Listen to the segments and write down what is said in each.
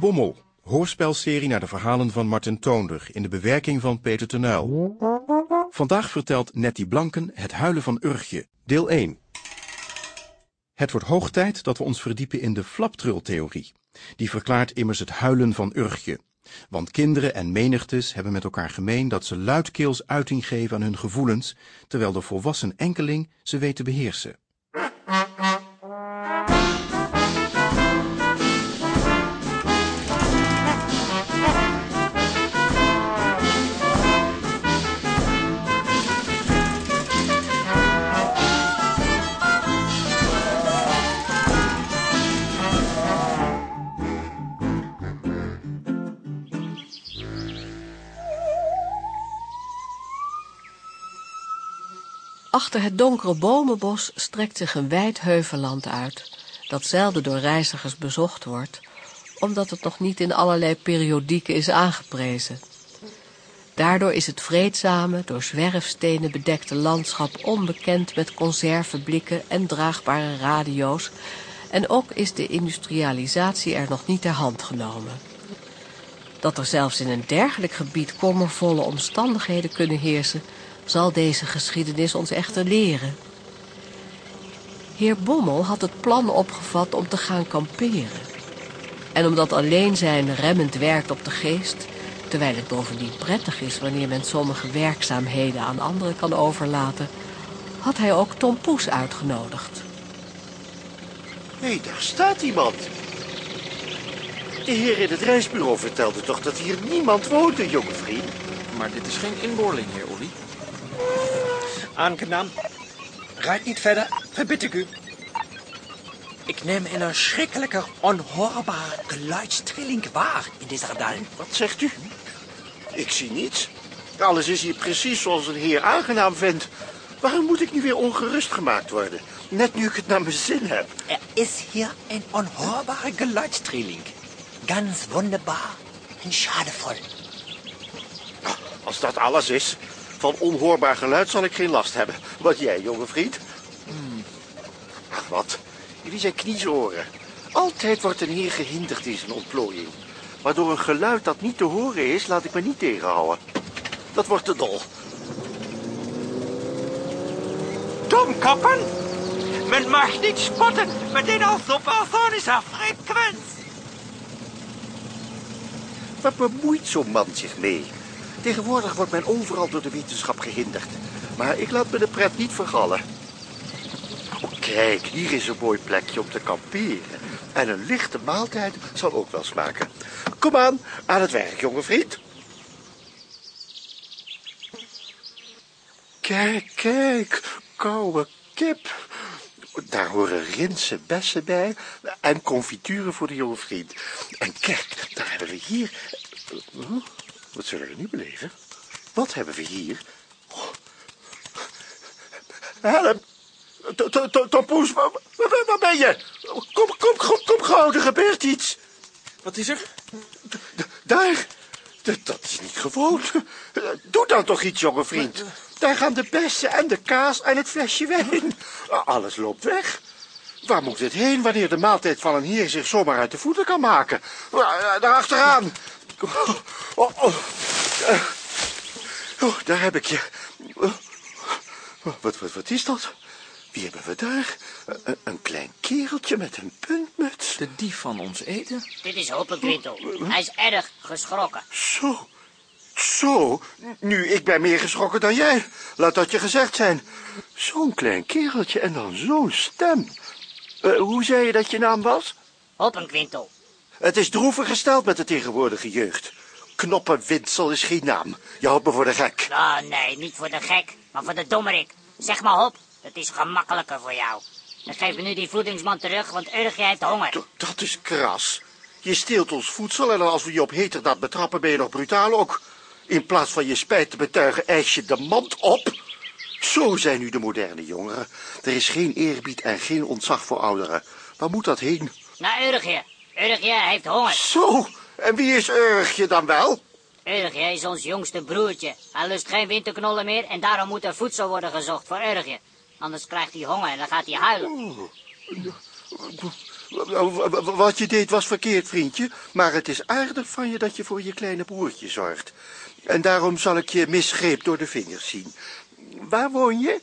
Bommel, hoorspelserie naar de verhalen van Martin Toonder in de bewerking van Peter Tenuil. Vandaag vertelt Nettie Blanken Het huilen van Urgje, deel 1. Het wordt hoog tijd dat we ons verdiepen in de flaptrultheorie. Die verklaart immers het huilen van Urgje. Want kinderen en menigtes hebben met elkaar gemeen dat ze luidkeels uiting geven aan hun gevoelens, terwijl de volwassen enkeling ze weet te beheersen. Achter het donkere bomenbos strekt zich een wijd heuvelland uit, dat zelden door reizigers bezocht wordt, omdat het nog niet in allerlei periodieken is aangeprezen. Daardoor is het vreedzame, door zwerfstenen bedekte landschap onbekend met conserveblikken en draagbare radio's, en ook is de industrialisatie er nog niet ter hand genomen. Dat er zelfs in een dergelijk gebied kommervolle omstandigheden kunnen heersen, zal deze geschiedenis ons echter leren. Heer Bommel had het plan opgevat om te gaan kamperen. En omdat alleen zijn remmend werkt op de geest... terwijl het bovendien prettig is wanneer men sommige werkzaamheden aan anderen kan overlaten... had hij ook Tom Poes uitgenodigd. Hé, hey, daar staat iemand. De heer in het reisbureau vertelde toch dat hier niemand woonde, jonge vriend? Maar dit is geen inboorling, heer Olly. Aangenaam. Rijd niet verder, verbied ik u. Ik neem een verschrikkelijke, onhoorbare geluidstrilling waar in deze dal. Wat zegt u? Ik zie niets. Alles is hier precies zoals een heer aangenaam vindt. Waarom moet ik nu weer ongerust gemaakt worden? Net nu ik het naar mijn zin heb. Er is hier een onhoorbare geluidstrilling. Ganz wunderbar en schadevol. Als dat alles is, van onhoorbaar geluid zal ik geen last hebben. Wat jij, jonge vriend? Hmm. Ach, wat. Jullie zijn kniezoren. Altijd wordt een heer gehinderd in zijn ontplooiing. Maar door een geluid dat niet te horen is, laat ik me niet tegenhouden. Dat wordt te dol. Domkoppen? Men mag niet spotten met een supersonische frequentie. Wat bemoeit zo'n man zich mee? Tegenwoordig wordt men overal door de wetenschap gehinderd. Maar ik laat me de pret niet vergallen. Oh, kijk, hier is een mooi plekje om te kamperen. En een lichte maaltijd zal ook wel smaken. Kom aan, aan het werk, jonge vriend. Kijk, kijk, koude kip. Daar horen rinse bessen bij en confituren voor de jonge vriend. En kijk, daar hebben we hier... Wat zullen we nu beleven? Wat hebben we hier? Oh. Help! Tompoes, waar ben je? Kom, kom, kom, kom gauw, er gebeurt iets. Wat is er? Daar, dat is niet gewoon. Doe dan toch iets, jonge vriend. Daar gaan de bessen en de kaas en het flesje wijn. Alles loopt weg. Waar moet het heen wanneer de maaltijd van een heer zich zomaar uit de voeten kan maken? Daar Oh, oh, oh. oh daar heb ik je. Wat, wat, wat is dat? Wie hebben we daar? Een, een, klein kereltje met een puntmuts. De dief van ons eten? Dit is Hoppenkwintel. Hij is erg geschrokken. Zo, zo. Nu, ik ben meer geschrokken dan jij. Laat dat je gezegd zijn. Zo'n klein kereltje en dan zo'n stem. Uh, hoe zei je dat je naam was? Hoppenkwintel. Het is droevig gesteld met de tegenwoordige jeugd. Knoppenwindsel is geen naam. Je houdt me voor de gek. Oh, nee, niet voor de gek, maar voor de dommerik. Zeg maar hop, het is gemakkelijker voor jou. Dan geef me nu die voedingsman terug, want Urgje heeft honger. D dat is kras. Je steelt ons voedsel en als we je op heterdaad betrappen ben je nog brutaal ook. In plaats van je spijt te betuigen eis je de mand op. Zo zijn nu de moderne jongeren. Er is geen eerbied en geen ontzag voor ouderen. Waar moet dat heen? Naar Urgje. Urgje heeft honger. Zo, en wie is Urgje dan wel? Urgje is ons jongste broertje. Hij lust geen winterknollen meer en daarom moet er voedsel worden gezocht voor Urgje. Anders krijgt hij honger en dan gaat hij huilen. Wat je deed was verkeerd, vriendje. Maar het is aardig van je dat je voor je kleine broertje zorgt. En daarom zal ik je misgreep door de vingers zien. Waar woon je?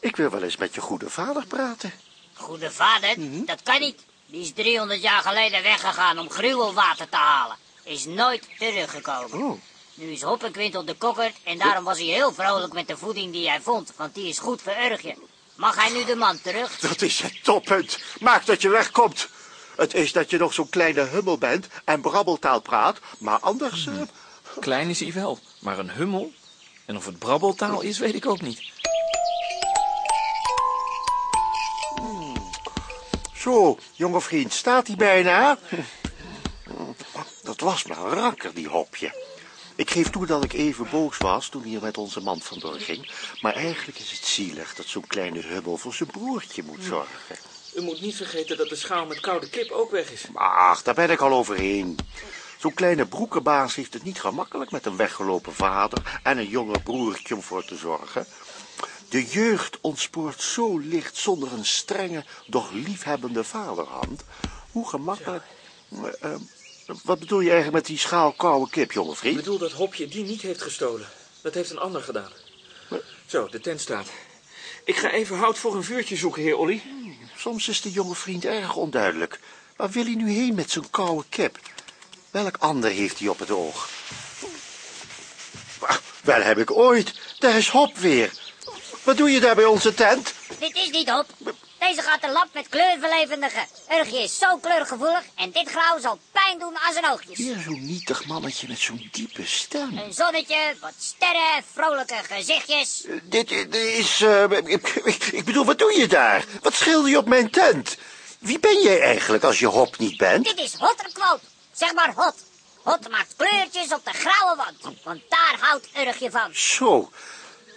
Ik wil wel eens met je goede vader praten. Goede vader, dat kan niet. Die is 300 jaar geleden weggegaan om gruwelwater te halen. Is nooit teruggekomen. Oh. Nu is Hoppenkwintel de kokker en daarom was hij heel vrolijk met de voeding die hij vond. Want die is goed voor Urgje. Mag hij nu de man terug? Dat is het toppunt. Maak dat je wegkomt. Het is dat je nog zo'n kleine hummel bent en brabbeltaal praat, maar anders... eh, Klein is hij wel, maar een hummel? En of het brabbeltaal is, weet ik ook niet. Zo, jonge vriend, staat hij bijna? Dat was maar een rakker, die hopje. Ik geef toe dat ik even boos was toen hij er met onze man vandoor ging. Maar eigenlijk is het zielig dat zo'n kleine hummel voor zijn broertje moet zorgen. U moet niet vergeten dat de schaal met koude kip ook weg is. Ach, daar ben ik al overheen. Zo'n kleine broekenbaas heeft het niet gemakkelijk met een weggelopen vader en een jonger broertje om voor te zorgen. De jeugd ontspoort zo licht zonder een strenge, doch liefhebbende vaderhand. Hoe gemakkelijk... Eh, eh, wat bedoel je eigenlijk met die schaal koude kip, jonge Ik vriend? bedoel dat Hopje die niet heeft gestolen. Dat heeft een ander gedaan. Zo, de tent staat. Ik ga even hout voor een vuurtje zoeken, heer Olly. Soms is de jonge vriend erg onduidelijk. Waar wil hij nu heen met zijn koude kip? Welk ander heeft hij op het oog? Wel heb ik ooit. Daar is Hop weer. Wat doe je daar bij onze tent? Dit is niet op. Deze gaat de lap met kleurverlevendigen. Urgje is zo kleurgevoelig en dit grauw zal pijn doen aan zijn oogjes. Weer zo'n nietig mannetje met zo'n diepe stem. Een zonnetje, wat sterren, vrolijke gezichtjes. Eh, Dit, is... eh, ik, ik- ik bedoel, wat doe je daar? Wat schilder je op mijn tent? Wie ben jij eigenlijk als je Hop niet bent? Dit is hotterkwoot. Zeg maar hot. Hot maakt kleurtjes op de grauwe wand. Want daar houdt Urgje van. Zo.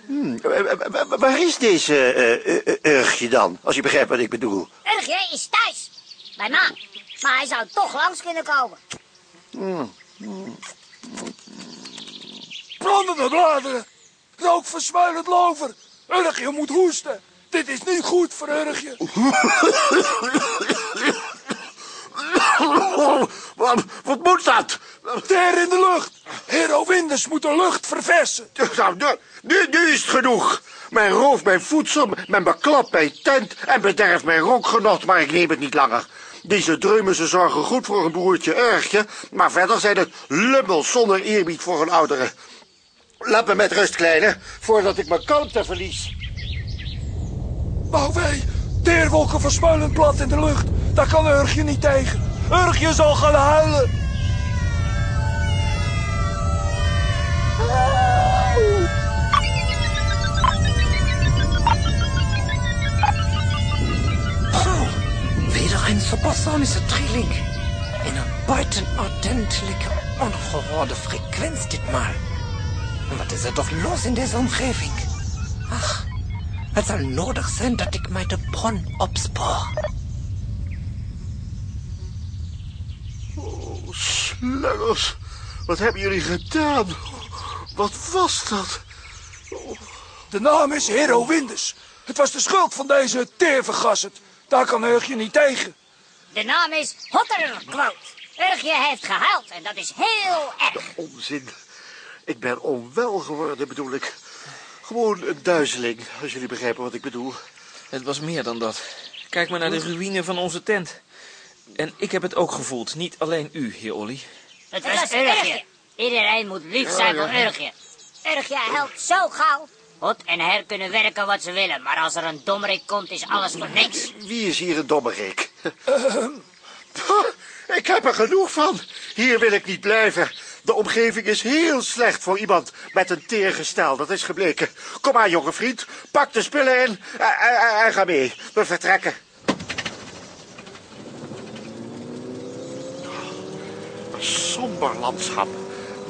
Hm, eh, eh, eh, waar is deze eh, eh, eh, Urgje dan? Als je begrijpt wat ik bedoel. Urgje is thuis. Bij ma. Maar hij zou toch langs kunnen komen. Brandende bladeren. Rook versmuilend lover. Urgje moet hoesten. Dit is niet goed voor Urgje. Wat, wat moet dat? Ter in de lucht. Hero Winders moet de lucht verversen. Nou, nu, nu, is het genoeg. Men rooft mijn voedsel, men beklapt mijn tent en bederft mijn rookgenot, maar ik neem het niet langer. Deze dreumen zorgen goed voor een broertje Urgje, maar verder zijn het lummels zonder eerbied voor een oudere. Laat me met rust, kleine, voordat ik mijn kalmte verlies. Maar wee, teerwolken versmuilend plat in de lucht. Daar kan Urgje niet tegen. Urgje zal gaan huilen. Zo, wieder een supersonische trilling. In een buitenordentelijke, ongehoorde frequentie ditmaal. En wat is er toch los in deze omgeving? Ach, het zal nodig zijn dat ik mij de bron opspoor. Sluggers, wat hebben jullie gedaan? Wat was dat? De naam is Hero Winders. Het was de schuld van deze teervergasserd. Daar kan Urgje niet tegen. De naam is Hotterkwoot. Urgje heeft gehuild en dat is heel erg. Onzin. Ik ben onwel geworden, bedoel ik. Gewoon een duizeling, als jullie begrijpen wat ik bedoel. Het was meer dan dat. Kijk maar naar de ruïne van onze tent. En ik heb het ook gevoeld, niet alleen u, heer Olly. Het was Urgje. Iedereen moet lief zijn voor Urgje. Urgje helpt zo gauw. Hot en her kunnen werken wat ze willen, maar als er een dommerik komt is alles voor niks. Wie is hier een dommerik? Ik heb er genoeg van. Hier wil ik niet blijven. De omgeving is heel slecht voor iemand met een teergestel, dat is gebleken. Kom maar, jonge vriend. Pak de spullen in en, en- en ga mee. We vertrekken. Een somber landschap.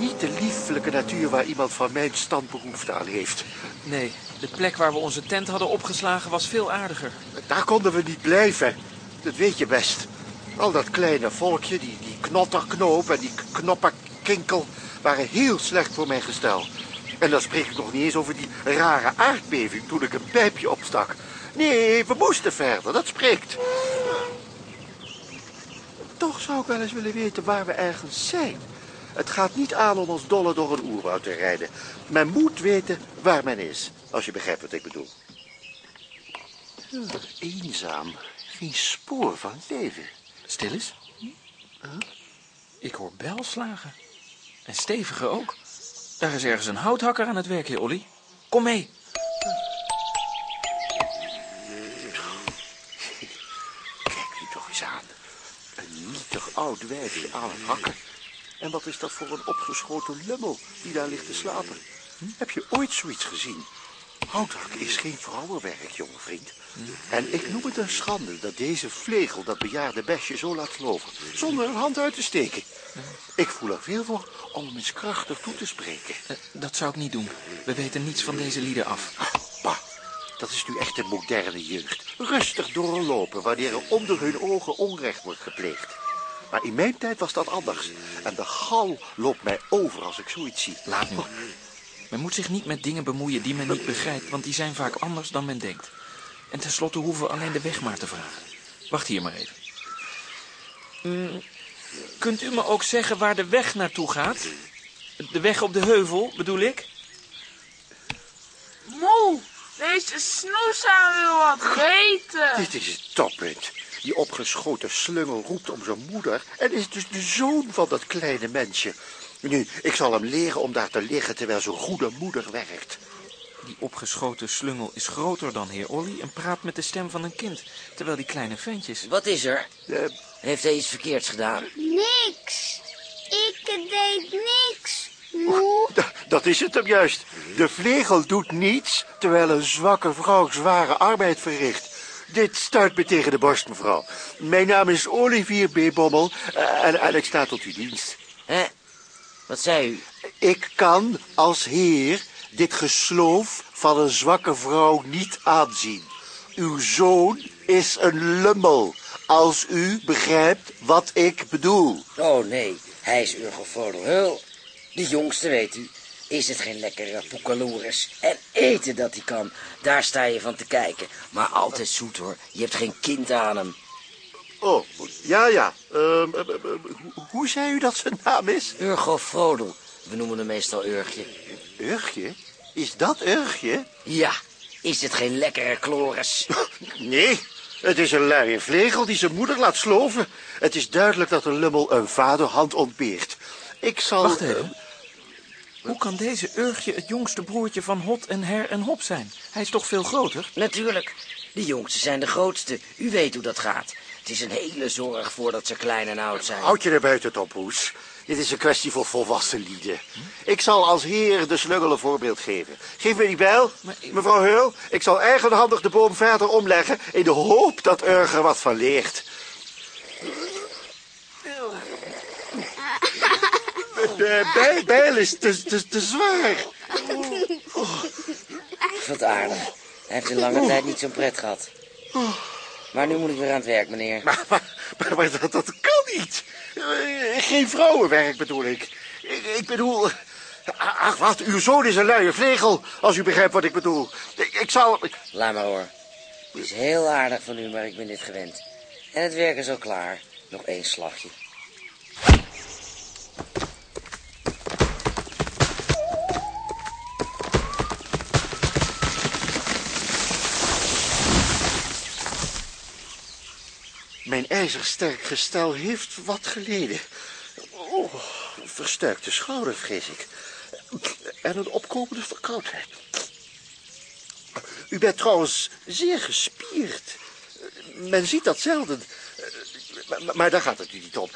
Niet de lieflijke natuur waar iemand van mijn stand behoefte aan heeft. Nee, de plek waar we onze tent hadden opgeslagen was veel aardiger. Daar konden we niet blijven. Dat weet je best. Al dat kleine volkje, die, die knotterknoop en die knopperkinkel... waren heel slecht voor mijn gestel. En dan spreek ik nog niet eens over die rare aardbeving toen ik een pijpje opstak. Nee, we moesten verder, dat spreekt. toch zou ik wel eens willen weten waar we ergens zijn. Het gaat niet aan om als dolle door een oerwoud te rijden. Men moet weten waar men is, als je begrijpt wat ik bedoel. Eenzaam, geen spoor van leven. Stil eens. Ik hoor belslagen. En stevige ook. Daar is ergens een houthakker aan het werk, heer Olly. Kom mee. Kijk nu toch eens aan. Een nietig oud wijf aan het hakken. En wat is dat voor een opgeschoten lummel die daar ligt te slapen? Heb je ooit zoiets gezien? Houthakken is geen vrouwenwerk, jonge vriend. En ik noem het een schande dat deze vlegel dat bejaarde besje zo laat geloven, zonder een hand uit te steken. Ik voel er veel voor om hem eens krachtig toe te spreken. Eh, dat zou ik niet doen. We weten niets van deze lieden af. Pa, dat is nu echt de moderne jeugd. Rustig doorlopen wanneer er onder hun ogen onrecht wordt gepleegd. Maar in mijn tijd was dat anders. En de gal loopt mij over als ik zoiets zie. Laat nu. Men moet zich niet met dingen bemoeien die men niet begrijpt, want die zijn vaak anders dan men denkt. En tenslotte hoeven we alleen de weg maar te vragen. Wacht hier maar even. Mm, kunt u me ook zeggen waar de weg naartoe gaat? De weg op de heuvel, bedoel ik? Moe, deze snoeshaan wil wat weten. Dit is het toppunt. Die opgeschoten slungel roept om zijn moeder en is dus de zoon van dat kleine mensje. Nu, ik zal hem leren om daar te liggen terwijl zijn goede moeder werkt. Die opgeschoten slungel is groter dan heer Olly en praat met de stem van een kind. Terwijl die kleine ventjes... Wat is er? Eh, Heeft hij iets verkeerds gedaan? Niks. Ik deed niks. Moe. d- dat is het hem juist. De vlegel doet niets, terwijl een zwakke vrouw zware arbeid verricht. Dit stuit me tegen de borst, mevrouw. Mijn naam is Olivier B. Bommel eh, en, en ik sta tot uw dienst. Hè? Wat zei u? Ik kan als heer dit gesloof van een zwakke vrouw niet aanzien. Uw zoon is een lummel, als u begrijpt wat ik bedoel. Oh nee, hij is Urgo Vodelhul. De jongste, weet u. Is het geen lekkere poekaloeris? En eten dat hij kan, daar sta je van te kijken. Maar altijd zoet hoor, je hebt geen kind aan hem. Oh, ja, ja. Ehm, eh, eh, eh, hoe- zei u dat zijn naam is? Urgo Frodel, we noemen hem meestal Urgje. Urgje? Is dat Urgje? Ja, is het geen lekkere kloris? Nee, het is een luie vlegel die zijn moeder laat sloven. Het is duidelijk dat een lummel een vaderhand ontbeert. Ik zal... Wacht even. Hoe kan deze Urgje het jongste broertje van Hot en Her en Hop zijn? Hij is toch veel groter? Natuurlijk, de jongsten zijn de grootste. U weet hoe dat gaat. Het is een hele zorg voordat ze klein en oud zijn. Houd je er buiten, Tompoes. Dit is een kwestie voor volwassen lieden. Ik zal als heer de slungel een voorbeeld geven. Geef me die bijl, mevrouw Heul. Ik zal eigenhandig de boom verder omleggen... in de hoop dat Urger wat van leert. De bij- bijl is te, te, te zwaar. Wat aardig. Hij heeft in lange tijd niet zo'n pret gehad. Maar nu moet ik weer aan het werk, meneer. Maar, maar, maar, maar dat, dat kan niet. Eh, Geen vrouwenwerk bedoel ik. Ik, ik bedoel... Ach, wat, uw zoon is een luie vlegel, als u begrijpt wat ik bedoel. Ik, ik zal... Laat maar hoor. Het is heel aardig van u, maar ik ben dit gewend. En het werk is al klaar. Nog één slagje. Mijn ijzersterk gestel heeft wat geleden. Oh, een verstuikte schouder, vrees ik. En een opkomende verkoudheid. U bent trouwens zeer gespierd. Men ziet dat zelden. Maar, maar daar gaat het u niet om.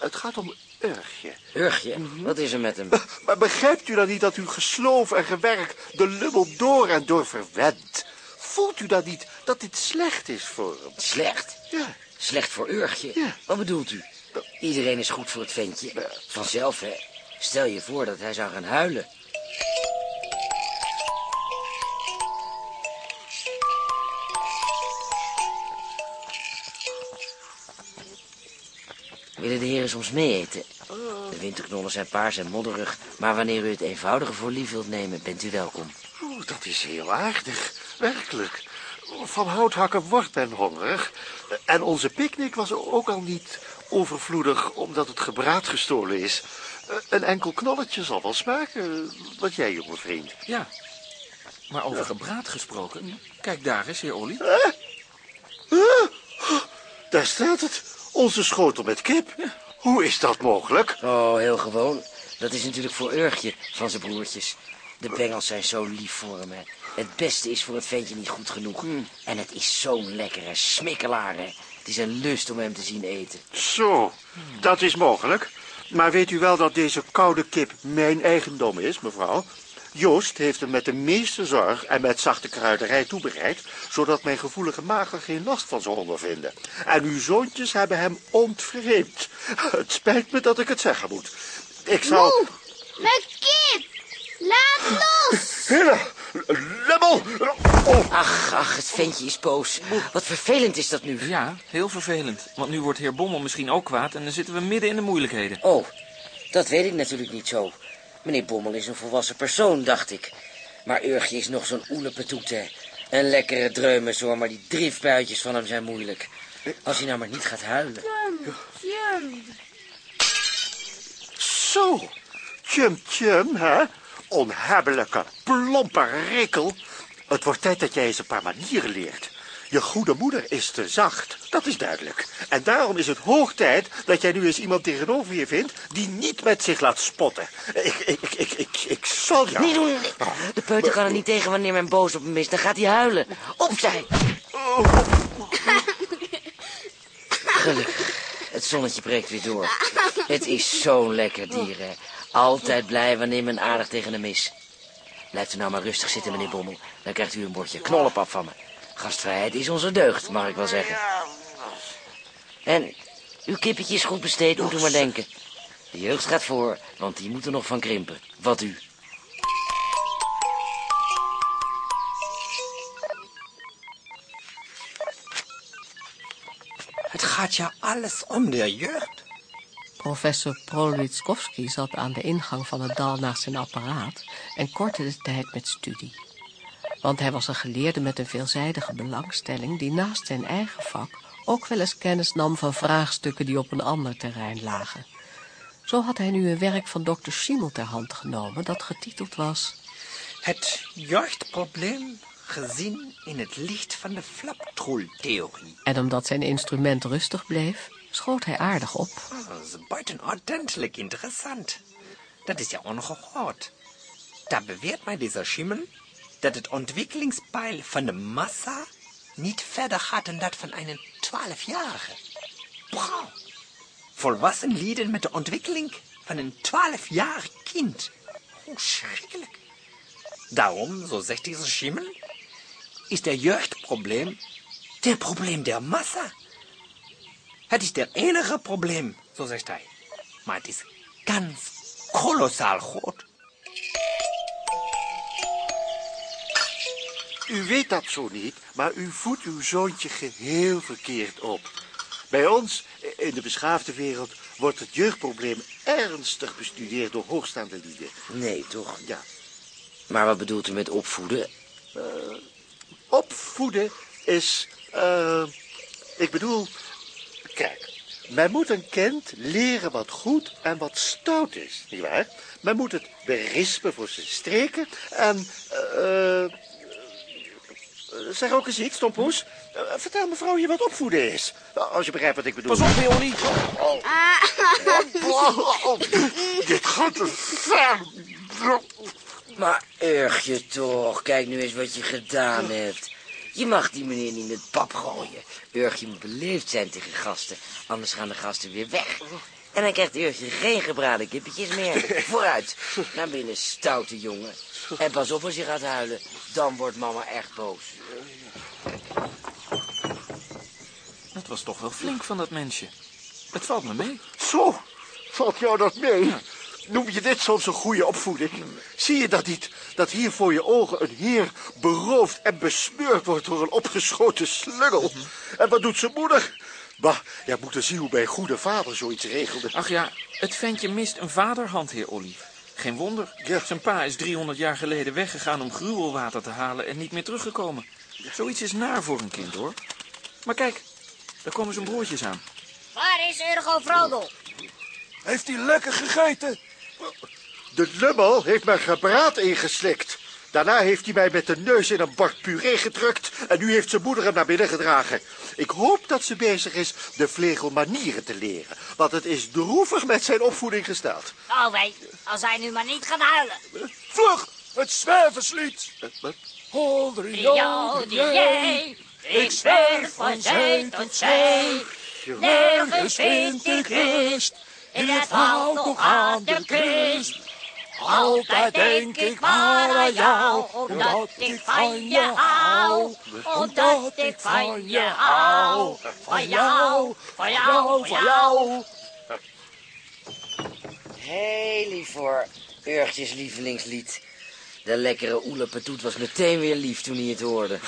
Het gaat om Urgje. Urgje, wat is er met hem? Maar begrijpt u dan niet dat uw gesloof en gewerk de lummel door en door verwendt? Voelt u dan niet dat dit slecht is voor hem? Slecht? Ja. Slecht voor Urgje? Ja. Wat bedoelt u? Iedereen is goed voor het ventje. Vanzelf, hè. Stel je voor dat hij zou gaan huilen. Willen de heren soms mee eten? De winterknollen zijn paars en modderig, maar wanneer u het eenvoudige voor lief wilt nemen, bent u welkom. Oeh, dat is heel aardig. Werkelijk. Van houthakken wordt men hongerig. En onze picknick was ook al niet overvloedig omdat het gebraad gestolen is. Eh, Een enkel knolletje zal wel smaken. Wat jij, jonge vriend. Ja. Maar over gebraad gesproken. Kijk daar eens, heer Olly. Daar staat het. Onze schotel met kip. Hoe is dat mogelijk? Oh, heel gewoon. Dat is natuurlijk voor Urgje van zijn broertjes. De bengels zijn zo lief voor hem, hè. Het beste is voor het ventje niet goed genoeg. En het is zo'n lekkere smikkelaar, hè. Het is een lust om hem te zien eten. Zo, dat is mogelijk. Maar weet u wel dat deze koude kip mijn eigendom is, mevrouw? Joost heeft hem met de meeste zorg en met zachte kruiderij toebereid, zodat mijn gevoelige maag er geen last van zal ondervinden. En uw zoontjes hebben hem ontvreemd. Het spijt me dat ik het zeggen moet. Ik zal... Moe, mijn kip! Laat los! Hille, Lemmel! Oh, Ach, ach, het ventje is boos. Wat vervelend is dat nu. Ja, heel vervelend. Want nu wordt heer Bommel misschien ook kwaad en dan zitten we midden in de moeilijkheden. Oh, dat weet ik natuurlijk niet zo. Meneer Bommel is een volwassen persoon, dacht ik. Maar Urgje is nog zo'n oelepetoet, hè. Een lekkere dreumes, hoor, maar die driftbuitjes van hem zijn moeilijk. Als hij nou maar niet gaat huilen. Jum. zo. Tjum, tjum, hè? Onhebbelijke, plompe rikkel. Het wordt tijd dat jij eens een paar manieren leert. Je goede moeder is te zacht, dat is duidelijk. En daarom is het hoog tijd dat jij nu eens iemand tegenover je vindt... die niet met zich laat spotten. Ik, ik, ik, ik, ik, zal jou... Nee, doen. De peuter kan er niet tegen wanneer men boos op hem is. Dan gaat hij huilen. Opzij. Gelukkig. Het zonnetje breekt weer door. Het is zo'n lekker dier, hè. Altijd blij wanneer men aardig tegen hem is. Blijft u nou maar rustig zitten, meneer Bommel. Dan krijgt u een bordje knollenpap van me. Gastvrijheid is onze deugd, mag ik wel zeggen. En uw kippetje is goed besteed, moet u maar denken. De jeugd gaat voor, want die moet er nog van krimpen. Wat u. gaat ja alles om de jeugd. Professor Prolwitskowski zat aan de ingang van het dal naast zijn apparaat en kortte de tijd met studie. Want hij was een geleerde met een veelzijdige belangstelling die naast zijn eigen vak ook wel eens kennis nam van vraagstukken die op een ander terrein lagen. Zo had hij nu een werk van dokter Schimmel ter hand genomen dat getiteld was Het jeugdprobleem gezien in het licht van de flaptroeltheorie. En omdat zijn instrument rustig bleef, schoot hij aardig op. Dat is buitenordentlich interessant. Dat is ja ongehoord. Da beweert mij deze Schimmel dat het ontwikkelingspeil van de massa niet verder gaat dan dat van een twaalfjarige. Brouw. Volwassen lieden met de ontwikkeling van een twaalfjarig kind. Hoe schrikkelijk. Daarom, zo zegt deze Schimmel, is der jeugdprobleem der probleem der massa. Het is der enige probleem, zo zegt hij. Maar het is ganz kolossaal groot. U weet dat zo niet, maar u voedt uw zoontje geheel verkeerd op. Bij ons, in de beschaafde wereld, wordt het jeugdprobleem ernstig bestudeerd door hoogstaande lieden. Nee, toch? Ja, Maar wat bedoelt u met opvoeden? Opvoeden is, eh, ik bedoel, kijk, men moet een kind leren wat goed en wat stout is, nietwaar? Men moet het berispen voor zijn streken en, eh, eh, zeg ook eens iets, Tompoes. Vertel mevrouw je wat opvoeden is, als je begrijpt wat ik bedoel. Pas op, Leonie. Oh, dit gaat te ver. Maar Urgje toch, kijk nu eens wat je gedaan hebt. Je mag die meneer niet met pap gooien. Urgje moet beleefd zijn tegen gasten, anders gaan de gasten weer weg. En dan krijgt Urgje geen gebraden kippetjes meer. Vooruit, naar binnen, stoute jongen. En pas op als je gaat huilen, dan wordt mama echt boos. Dat was toch wel flink van dat mensje. Het valt me mee. Zo, valt jou dat mee? Noem je dit soms een goede opvoeding? Zie je dat niet, dat hier voor je ogen een heer beroofd en besmeurd wordt door een opgeschoten slungel? En wat doet zijn moeder? Bah, jij moet eens zien hoe mijn goede vader zoiets regelde. Ach ja, het ventje mist een vaderhand, heer Olly. Geen wonder. Zijn pa is 300 jaar geleden weggegaan om gruwelwater te halen en niet meer teruggekomen. Zoiets is naar voor een kind, hoor. Maar kijk, daar komen zijn broertjes aan. Waar is Urgo Frodel? Heeft hij lekker gegeten? De lummel heeft mijn gebraad ingeslikt. Daarna heeft hij mij met de neus in een bord puree gedrukt... en nu heeft zijn moeder hem naar binnen gedragen. Ik hoop dat ze bezig is de vlegelmanieren te leren... want het is droevig met zijn opvoeding gesteld. Oh wee, als hij nu maar niet gaat huilen. Vlug, het zwerverslied. Drie, Rio, oh, die ik zwerf van zee tot zee. Nergens vind ik rust, in het hout nog aan de kust. Altijd denk ik maar aan jou, omdat ik van je hou. Omdat ik van je hou, van jou, van jou, van jou. Heel lief voor Urgjes lievelingslied. De lekkere oelepetoet was meteen weer lief toen hij het hoorde.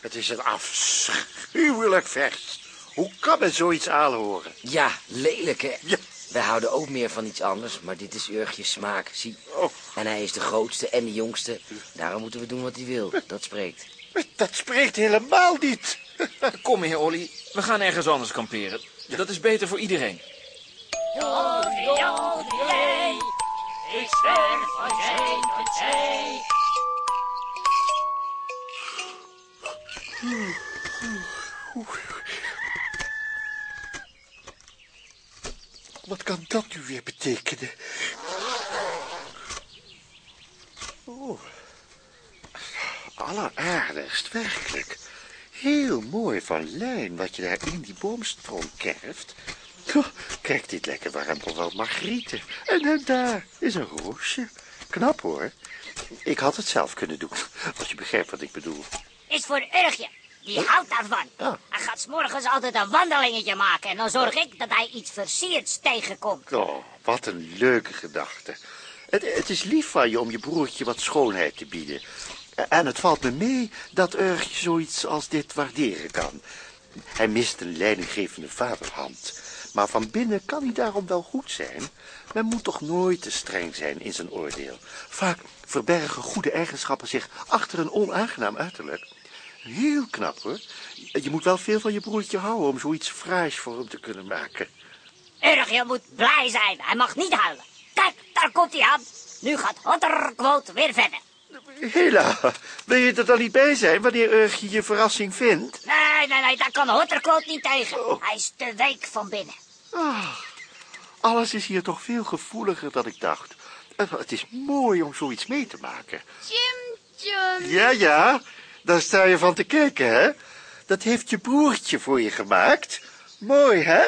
Het is een afschuwelijk vers. Hoe kan men zoiets aanhoren? Ja, lelijk hè? Ja. Wij houden ook meer van iets anders, maar dit is Urgjes smaak, zie. Oh. En hij is de grootste en de jongste. Daarom moeten we doen wat hij wil. Dat spreekt. Dat spreekt helemaal niet. Kom, heer Olly. We gaan ergens anders kamperen. Dat is beter voor iedereen. Ik zwerf van zee tot zee. Wat kan dat nu weer betekenen? Oh, alleraardigst, werkelijk. Heel mooi van lijn wat je daar in die boomstronk kerft. Kijk dit lekker warm wel margrieten. En dan daar is een roosje. Knap hoor. Ik had het zelf kunnen doen, als je begrijpt wat ik bedoel. Is voor Urgje. Die houdt daarvan. Ja. Hij gaat 's morgens altijd een wandelingetje maken. En dan zorg ik dat hij iets versierds tegenkomt. Oh, wat een leuke gedachte. Het, het is lief van je om je broertje wat schoonheid te bieden. En het valt me mee dat Urgje zoiets als dit waarderen kan. Hij mist een leidinggevende vaderhand. Maar van binnen kan hij daarom wel goed zijn. Men moet toch nooit te streng zijn in zijn oordeel. Vaak verbergen goede eigenschappen zich achter een onaangenaam uiterlijk. Heel knap, hoor. Je moet wel veel van je broertje houden om zoiets fraais voor hem te kunnen maken. Urgje moet blij zijn. Hij mag niet huilen. Kijk, daar komt hij aan. Nu gaat Hotterquote weer verder. Hela, wil je er dan niet bij zijn wanneer Urgje je verrassing vindt? Nee, nee, nee, daar kan Hotterquote niet tegen. Oh. Hij is te week van binnen. Ah, alles is hier toch veel gevoeliger dan ik dacht. Eh, Het is mooi om zoiets mee te maken. Jim, Jim. Ja, ja, daar sta je van te kijken, hè? Dat heeft je broertje voor je gemaakt. Mooi, hè?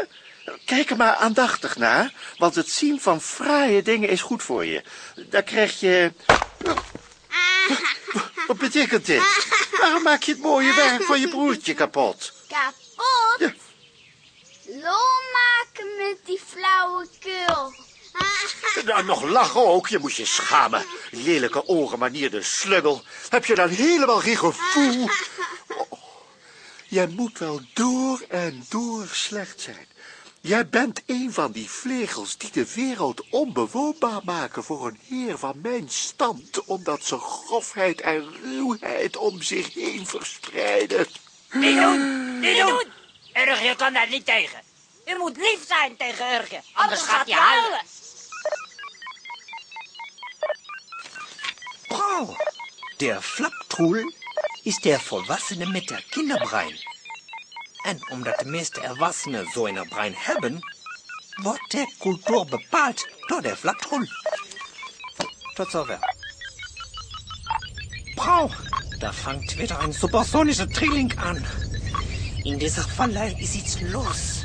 Kijk er maar aandachtig naar, want het zien van fraaie dingen is goed voor je. Daar krijg je... Wat betekent dit? Waarom maak je het mooie werk van je broertje kapot? Kapot? Ja. Lol maken met die flauwekul. Nou, nog lachen ook, je moest je schamen. Lelijke ongemanierde slungel. Heb je dan helemaal geen gevoel? Oh, jij moet wel door en door slecht zijn. Jij bent een van die vlegels die de wereld onbewoonbaar maken voor een heer van mijn stand, omdat ze grofheid en ruwheid om zich heen verspreiden. Niet doen, niet doen. Urgje kan daar niet tegen. U moet lief zijn tegen Urgje, anders gaat hij huilen. Frau, der Flapptrul ist der Volwassene mit der Kinderbrein. En omdat de meeste Erwachsenen so eine Brein hebben, wordt de cultuur bepaald door de Flapptrul. Tot zover. Frau, da fängt wieder ein supersonischer Trilling an. In dieser Falle ist iets los.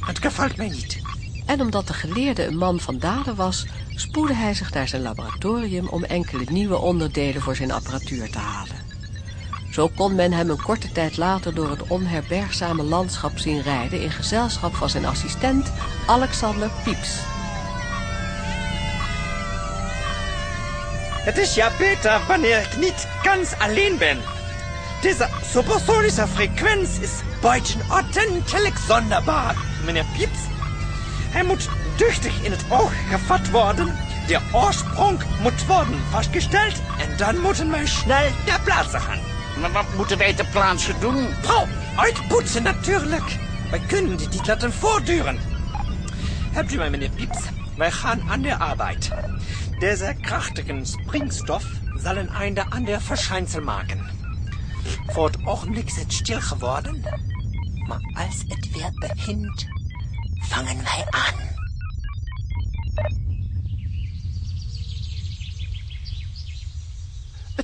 Het gefällt mij niet. En omdat de geleerde een man van daden was, spoedde hij zich naar zijn laboratorium om enkele nieuwe onderdelen voor zijn apparatuur te halen. Zo kon men hem een korte tijd later door het onherbergzame landschap zien rijden in gezelschap van zijn assistent Alexander Pieps. Het is ja beter, wanneer ik niet ganz alleen ben. Diese supersonische Frequenz ist buitenordentlich sonderbar, meneer Pieps. Hij moet duchtig in het oog gevat worden. Der oorsprong moet worden vastgesteld. En dan moeten wij snel ter plaatse gaan. Maar wat moeten wij ter plaatse doen? Frau, uitpoetsen natuurlijk. Wij kunnen dit niet laten voortduren. Hebt u mij, meneer Pieps? Wij gaan aan de arbeid. Deze krachtige springstof zal een einde aan de verschijnsel maken. Voor het ogenblik is het stil geworden. Maar als het weer begint, vangen wij aan.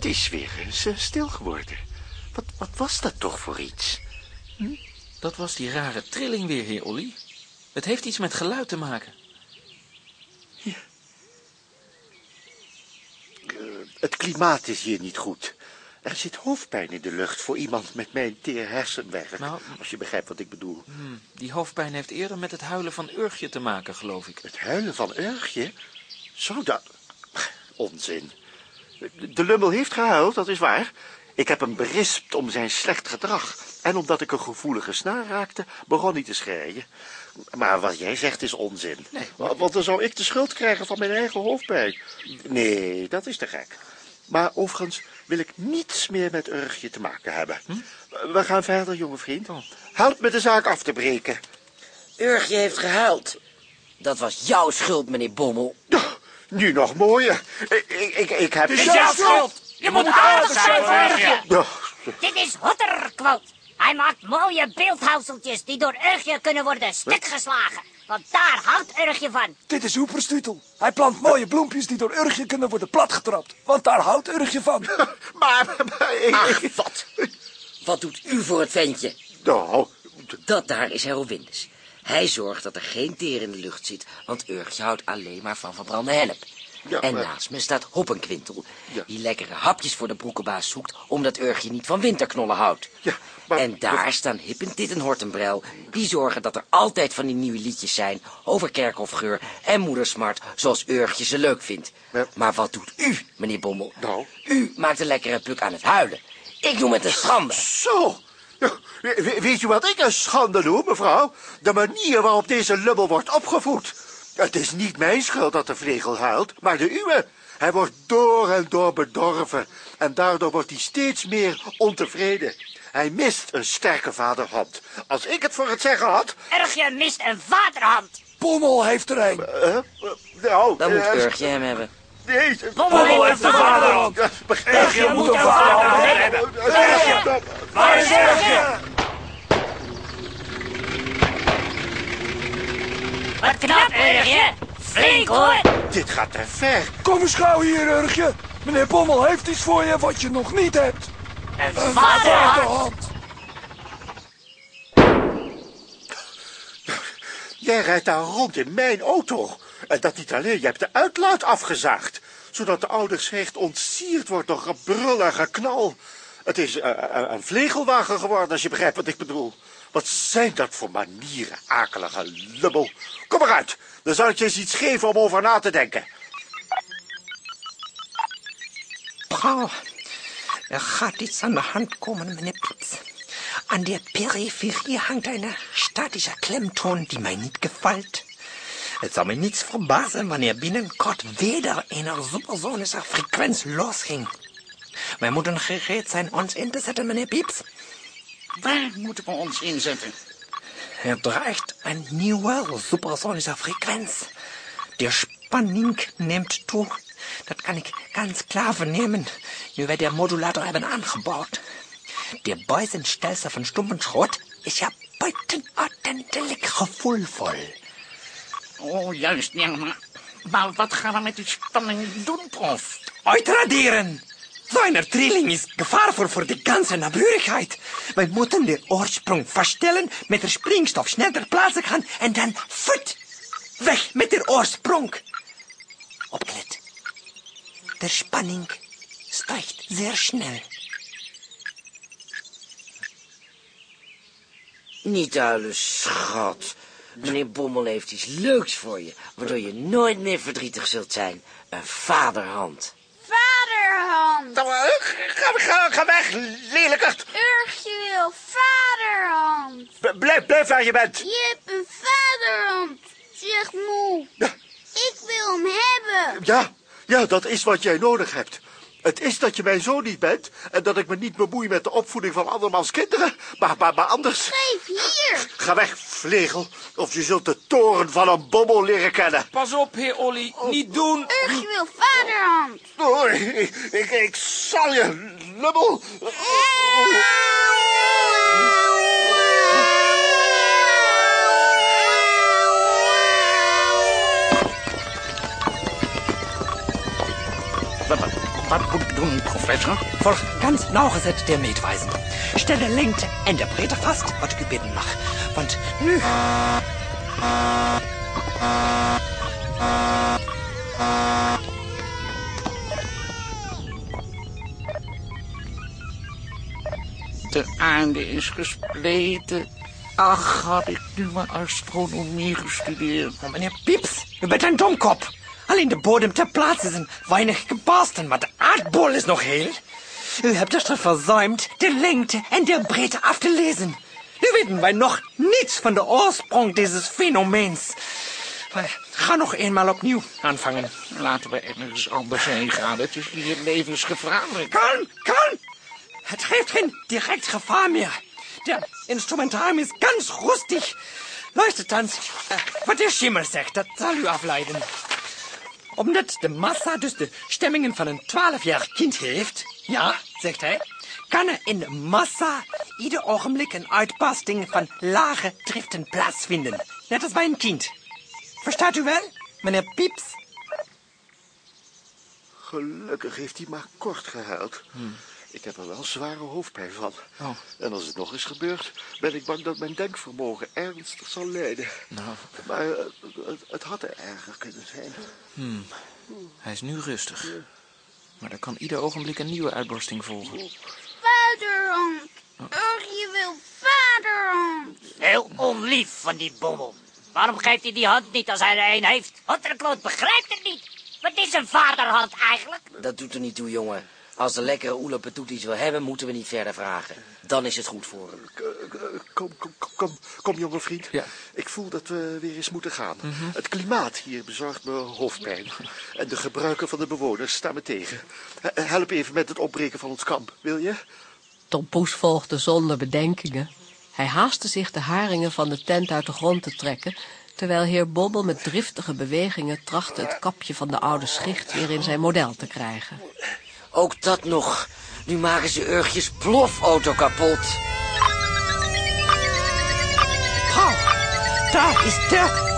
Het is weer eens eh, stil geworden. Wat, wat was dat toch voor iets? Dat was die rare trilling weer, heer Olly. Het heeft iets met geluid te maken. Eh, Het klimaat is hier niet goed. Er zit hoofdpijn in de lucht voor iemand met mijn teer hersenwerk. Nou, als je begrijpt wat ik bedoel. Hmm, die hoofdpijn heeft eerder met het huilen van Urgje te maken, geloof ik. Het huilen van Urgje? Zou dat... Onzin. De- lummel heeft gehuild, dat is waar. Ik heb hem berispt om zijn slecht gedrag. En omdat ik een gevoelige snaar raakte, begon hij te schreien. Maar wat jij zegt is onzin. Nee. Want dan zou ik de schuld krijgen van mijn eigen hoofdpijn. Nee, dat is te gek. Maar overigens wil ik niets meer met Urgje te maken hebben. We gaan verder, jonge vriend. Help me de zaak af te breken. Urgje heeft gehuild. Dat was jouw schuld, meneer Bommel. Nu nog mooier. Ik, ik, ik, ik heb... Het is jouw schuld. Je moet aardig zijn voor Urgje. Ja, Dit is Hotterquote. Hij maakt mooie beeldhouwseltjes die door Urgje kunnen worden stukgeslagen. Want daar houdt Urgje van. Dit is Hoeperstutel. Hij plant mooie bloempjes die door Urgje kunnen worden platgetrapt. Want daar houdt Urgje van. maar... maar ik, Ach, wat? Wat doet u voor het ventje? Nou, Dat daar is Herowindus. Hij zorgt dat er geen teer in de lucht zit, want Urgje houdt alleen maar van verbrande hennep. Ja, en maar- naast me staat Hoppenkwintel, Ja. die lekkere hapjes voor de broekenbaas zoekt, omdat Urgje niet van winterknollen houdt. Ja, maar- En daar staan Hip en Tit en Hortenbrel, die zorgen dat er altijd van die nieuwe liedjes zijn over kerkhofgeur en moedersmart, zoals Urgje ze leuk vindt. Maar wat doet u, meneer Bommel? Nou? U maakt een lekkere puk aan het huilen. Ik noem het een schande. Zo. We- Weet je wat ik een schande noem, mevrouw? De manier waarop deze lummel wordt opgevoed. Het is niet mijn schuld dat de vlegel huilt, maar de uwe. Hij wordt door en door bedorven. En daardoor wordt hij steeds meer ontevreden. Hij mist een sterke vaderhand. Als ik het voor het zeggen had... Urgje mist een vaderhand. Bommel heeft er een. eh, nou, Dan moet eh, Urgje hem hebben. Nee, Bommel heeft een vaderhand. Urgje moet een vaderhand hebben. Waar is? Wat knap, Urgje. Flink, hoor. Dit gaat te ver. Kom eens gauw hier, Urgje. Meneer Bommel heeft iets voor je wat je nog niet hebt. Een Een vaderhand. vaderhand. Jij rijdt daar rond in mijn auto. En dat niet alleen, je hebt de uitlaat afgezaagd. Zodat de oude schecht ontsierd wordt door gebrul en geknal. Het is eh, eh, een vlegelwagen geworden, als je begrijpt wat ik bedoel. Wat zijn dat voor manieren, akelige lubbel. Kom eruit, dan zal ik je eens iets geven om over na te denken. Paul, er gaat iets aan de hand komen, meneer Pieps. An der Peripherie hangt eine statische Klemmton, die mij niet gefällt. Het zou mij niets verbazen wanneer binnenkort weder een supersonische frequentie losging. Wij moeten gereed zijn ons in te zetten, meneer Pieps. Waar moeten we ons inzetten? Er dreigt een nieuwe supersonische frequenz. Der Spanning neemt toe. Dat kan ik ganz klar vernemen, nu wij de modulator hebben aangebouwd. Der Beusenstelsel van Stumpenschrot is ja buitenordentlich gevoelvol. Oh, juist, ja, maar, maar wat gaan we met die spanning doen, prof? Uitraderen! Seine trilling is gevaarvol voor de ganze naburigheid. Wij moeten de oorsprong vaststellen, met de springstof snel ter plaatse gaan en dan fut! Weg met de oorsprong! Opgelet. De spanning stijgt zeer snel. Niet huilen, schat. Meneer Bommel heeft iets leuks voor je, waardoor je nooit meer verdrietig zult zijn. Een vaderhand. Vaderhand. Ga, ga, ga weg, lelijkert. Urgje wil vaderhand. B- Blijf, blijf waar je bent. Je hebt een vaderhand, zegt moe. Ik wil hem hebben. Ja, ja, dat is wat jij nodig hebt. Het is dat je mijn zoon niet bent en dat ik me niet bemoei met de opvoeding van andermans kinderen. Maar, maar, maar anders... Geef hier. Ga weg, vlegel, of je zult de toren van een bommel leren kennen. Pas op, heer Olly. Niet doen. Urgje wil vaderhand. Oh, ik, ik, ik zal je, lubbel. Doen, professor? Volg ganz nauwgezet de meetwijzen. Stel de lengte en de breedte vast, wat ik u bidden mag. Want nu... De aarde is gespleten. Ach, had ik nu maar astronomie gestudeerd. Oh, meneer Pieps, u bent een domkop. Alleen de bodem ter plaatse is een weinig gebarsten, maar de aardbol is nog heel. U hebt echter verzuimd de lengte en de breedte af te lezen. Nu weten wij nog niets van de oorsprong dieses Phänomens. Maar ga nog eenmaal opnieuw aanvangen. Laten we ergens anders heen gaan. Het is hier levensgevaarlijk. Kalm, kalm! Het geeft geen direct gevaar meer. Der Instrumentarium is ganz rustig. Luistert dan, eh, wat de schimmel zegt, dat zal u afleiden. Omdat de massa dus de stemmingen van een 12-jarig kind heeft, ja, zegt hij, kan er in de massa ieder ogenblik een uitbarsting van lage driften plaatsvinden. Net als bij een kind. Verstaat u wel, meneer Pieps? Gelukkig heeft hij maar kort gehuild. Ik heb er wel zware hoofdpijn van. En als het nog eens gebeurt, ben ik bang dat mijn denkvermogen ernstig zal lijden. Nou, Maar eh, het, het had er erger kunnen zijn. hmm. hij is nu rustig. Maar er kan ieder ogenblik een nieuwe uitbarsting volgen. Vaderhand. Urgje wil vaderhand. Heel onlief van die bommel. Waarom geeft hij die hand niet als hij er een heeft? Hotterkloot begrijpt het niet. Wat is een vaderhand eigenlijk? Dat doet er niet toe, jongen. Als de lekkere Oelepetoet iets wil hebben, moeten we niet verder vragen. Dan is het goed voor hem. Kom, kom, kom, kom, kom jonge vriend. Ja. Ik voel dat we weer eens moeten gaan. Het klimaat hier bezorgt me hoofdpijn. En de gebruiken van de bewoners staan me tegen. Help even met het opbreken van ons kamp, wil je? Tom Poes volgde zonder bedenkingen. Hij haastte zich de haringen van de tent uit de grond te trekken, terwijl heer Bobbel met driftige bewegingen trachtte het kapje van de oude schicht weer in zijn model te krijgen. Ook dat nog. Nu maken ze Urgjes plofauto kapot. Gauw, daar is de...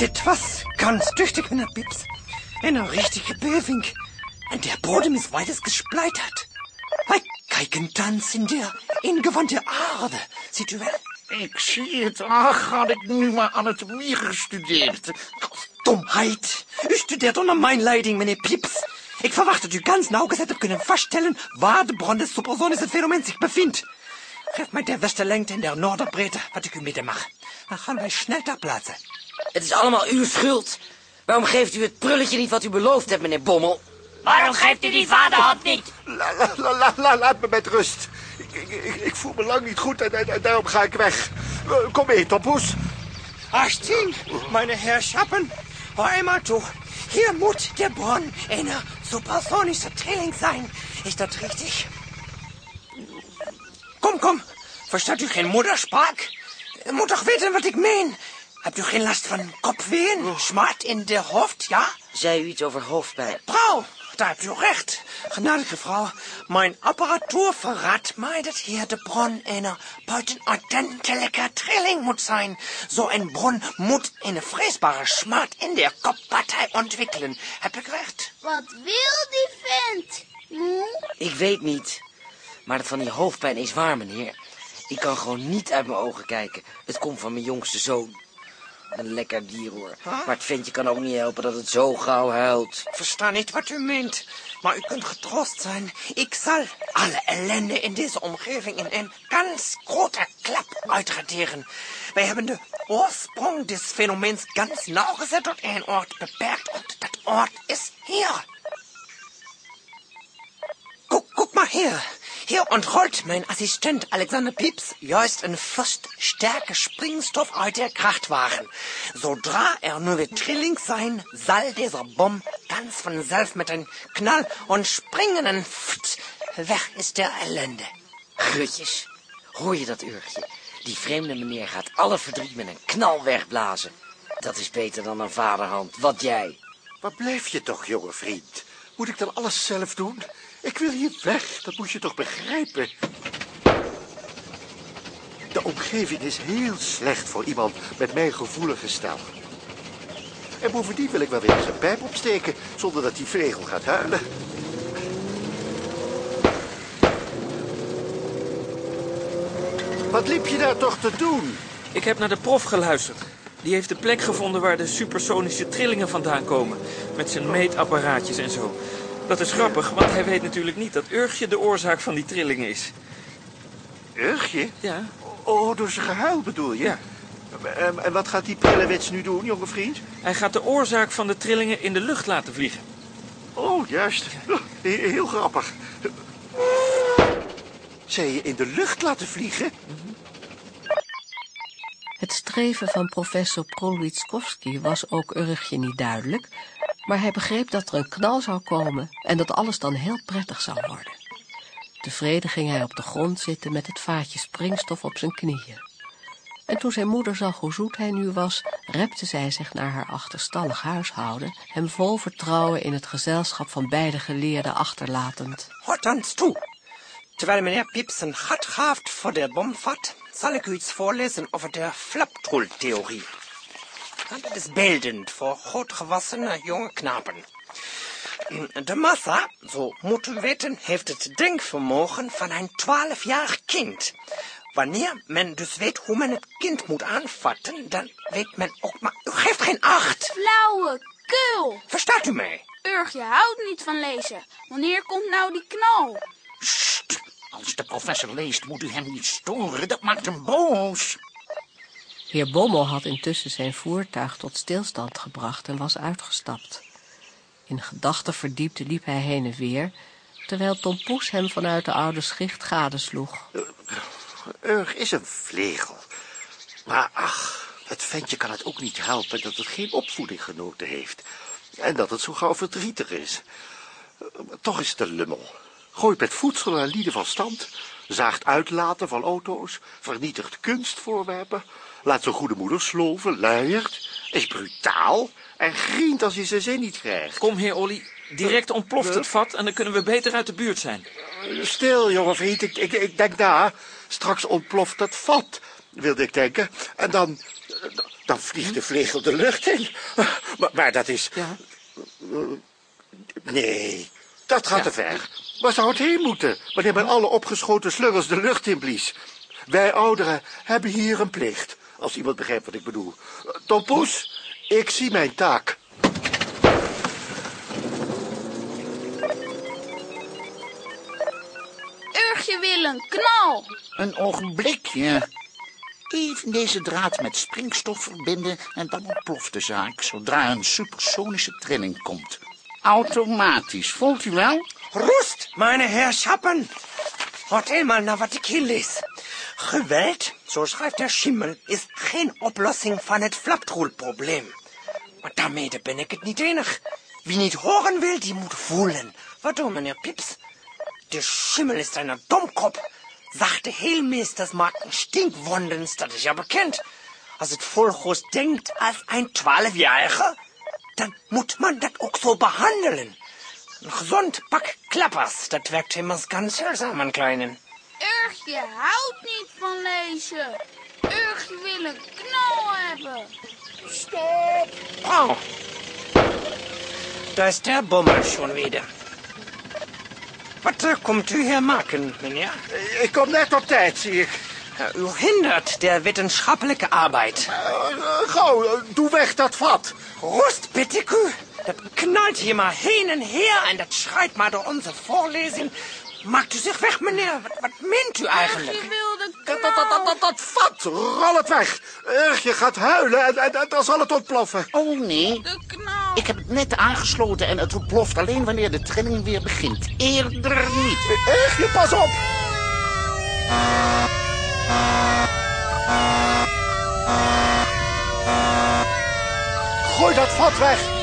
Dit was ganz tüchtig, meneer Pips. En een richtige beving. En der bodem is weiters gespleitert. Wij kijken thans in der ingewandte aarde. Ziet u wel? Ik zie het. Ach, had ik nu maar anatomie gestudeerd. Domheid. U studeert onder mijn leiding, meneer Pieps. Ik verwacht dat u ganz nauwgezet hebt kunnen vaststellen waar de bron des supersonische fenomens zich bevindt. Geef mij de westerlengte en de noorderbreedte, wat ik u midden mag. Dan gaan wij snel ter plaatse. Het is allemaal uw schuld. Waarom geeft u het prulletje niet wat u beloofd hebt, meneer Bommel? Waarom geeft u die vaderhand niet? La, la, la, la, la- laat me met rust. Ik, ik, ik, ik voel me lang niet goed en, en, en daarom ga ik weg. Eh, Kom mee, Tompoes. Achttien, meine Herrschappen, hör einmal toe. Hier moet de bron einer supersonische Trilling zijn. Is dat richtig? Kom, kom. Verstaat u geen moederspraak? U moet toch weten wat ik meen? Hebt u geen last van kopween, smart in de hoofd, ja? Zei u iets over hoofdpijn? Daar hebt u recht. Genadige vrouw, mijn apparatuur verraadt mij dat hier de bron einer buitenordentelijke trilling moet zijn. Zo een bron moet een vreesbare smart in de koppartij ontwikkelen. Heb ik recht? Wat wil die vent? Moe? Ik weet niet. Maar dat van die hoofdpijn is waar, meneer. Ik kan gewoon niet uit mijn ogen kijken. Het komt van mijn jongste zoon. Een lekker dier, hoor. Maar het ventje kan ook niet helpen dat het zo gauw huilt. Ik versta niet wat u meent. Maar u kunt getroost zijn. Ik zal alle ellende in deze omgeving in een ganz grote klap uitraderen. Wij hebben de oorsprong des fenomens ganz nauwgezet tot één oord beperkt. En dat oord is hier. hier. Hier ontrolt mijn assistent Alexander Pieps juist een vast sterke springstof uit der Krachtwagen. Zodra er nur wird trilling sein, zal dieser Bom ganz vanzelf met een knal und springen en pft, weg is der ellende. Grutjes, hoor je dat urgje? Die vreemde meneer gaat alle verdriet met een knal wegblazen. Dat is beter dan een vaderhand. Wat jij? Waar blijf je toch, jonge vriend? Moet ik dan alles zelf doen? Ik wil hier weg, dat moet je toch begrijpen? De omgeving is heel slecht voor iemand met mijn gevoelige stel. En bovendien wil ik wel weer een pijp opsteken, zonder dat die vlegel gaat huilen. Wat liep je daar toch te doen? Ik heb naar de prof geluisterd. Die heeft de plek gevonden waar de supersonische trillingen vandaan komen. Met zijn meetapparaatjes en zo. Dat is grappig, want hij weet natuurlijk niet dat Urgje de oorzaak van die trillingen is. Urgje? Ja. Oh, door zijn gehuil bedoel je? Ja. En, en wat gaat die prillewits nu doen, jonge vriend? Hij gaat de oorzaak van de trillingen in de lucht laten vliegen. Oh, juist. He- Heel grappig. Zei je in de lucht laten vliegen? Het streven van professor Prolwitskowski was ook Urgje niet duidelijk, maar hij begreep dat er een knal zou komen en dat alles dan heel prettig zou worden. Tevreden ging hij op de grond zitten met het vaatje springstof op zijn knieën. En toen zijn moeder zag hoe zoet hij nu was, repte zij zich naar haar achterstallig huishouden, hem vol vertrouwen in het gezelschap van beide geleerden achterlatend. Hoort ons toe. Terwijl meneer Pieps een gat gaaft voor de bom vat, zal ik u iets voorlezen over de flapdroltheorie. Dat is beeldend voor grootgewassene jonge knapen. De massa, zo moet u weten, heeft het denkvermogen van een twaalfjarig kind. Wanneer men dus weet hoe men het kind moet aanvatten, dan weet men ook maar... U geeft geen acht! Flauwe kul. Verstaat u mij? Urg, je houdt niet van lezen. Wanneer komt nou die knal? Sst, als de professor leest, moet u hem niet storen. Dat maakt hem boos. Heer Bommel had intussen zijn voertuig tot stilstand gebracht en was uitgestapt. In gedachten verdiept liep hij heen en weer, terwijl Tom Poes hem vanuit de oude schicht gadesloeg. Urg is een vlegel. Maar ach, het ventje kan het ook niet helpen dat het geen opvoeding genoten heeft. En dat het zo gauw verdrietig is. Toch is het een lummel. Gooit met voedsel naar lieden van stand, zaagt uitlaten van auto's, vernietigt kunstvoorwerpen, laat zijn goede moeder sloven, luiert, is brutaal en grient als hij zijn zin niet krijgt. Kom, heer Olly, direct ontploft het vat en dan kunnen we beter uit de buurt zijn. Stil, jonge vriend, ik, ik, ik denk na. Straks ontploft het vat, wilde ik denken. En dan, dan vliegt de vlegel de lucht in. Maar, maar dat is... Ja. Nee, dat gaat Ja. te ver. Waar zou het heen moeten, wanneer men alle opgeschoten slungels de lucht in blies? Wij ouderen hebben hier een plicht, als iemand begrijpt wat ik bedoel. Tom Poes, ik zie mijn taak. Urgje wil een knal. Een ogenblikje. Even deze draad met springstof verbinden en dan ontploft de zaak zodra een supersonische trilling komt. Automatisch, voelt u wel? Rust, meine Herrschappen! Hört eenmaal naar wat ik hier lees. Geweld, zo schrijft der Schimmel, is geen oplossing van het flapdroelprobleem. Maar daarmee ben ik het niet enig. Wie niet horen wil, die moet voelen. Waardoor, meneer Pips? De Schimmel ist een domkop. Zachte Heelmeesters maken stinkwondens, dat is ja bekend. Als het volgens denkt als een twaalfjarige, dan moet man dat ook zo behandelen. Een gezond pak klappers, dat werkt immers ganz seltsam, mijn kleinen. Urgje houdt niet van lezen. Urgje wil een knal hebben. Stop! Oh. Da ist der Bummel schon wieder. Wat eh, komt u hier maken, meneer? Ik kom net op tijd, zie ik. Eh, u hindert der wetenschappelijke arbeid. Eh, gauw, eh, doe weg dat vat. Rust, bitte ik u. Dat knalt hier maar heen en her en dat schrijt maar door onze voorlezing. Maakt u zich weg, meneer. Wat, wat meent u eigenlijk? Urgje wil de dat, dat, dat, dat, dat vat, rol het weg. Urgje gaat huilen en, en, en dan zal het ontploffen. Oh nee, ik heb het net aangesloten en het ontploft alleen wanneer de trilling weer begint. Eerder niet. Urgje, pas op. Gooi dat vat weg.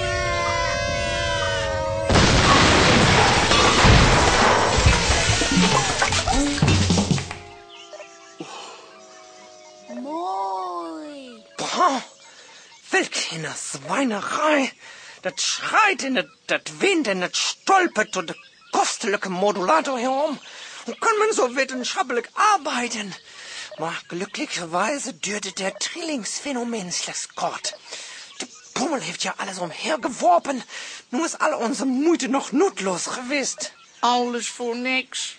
Mooi. Boah, welk een zwijnerij. Dat schrijt en het, dat wint en het stolpert door de kostelijke modulator herum. Hoe kan men zo wetenschappelijk arbeiten? Maar glücklicherweise duurde der Trillingsphänomen slechts kort. De Pummel heeft ja alles omhergeworpen. Nu is al onze moeite nog nutloos geweest. Alles voor niks.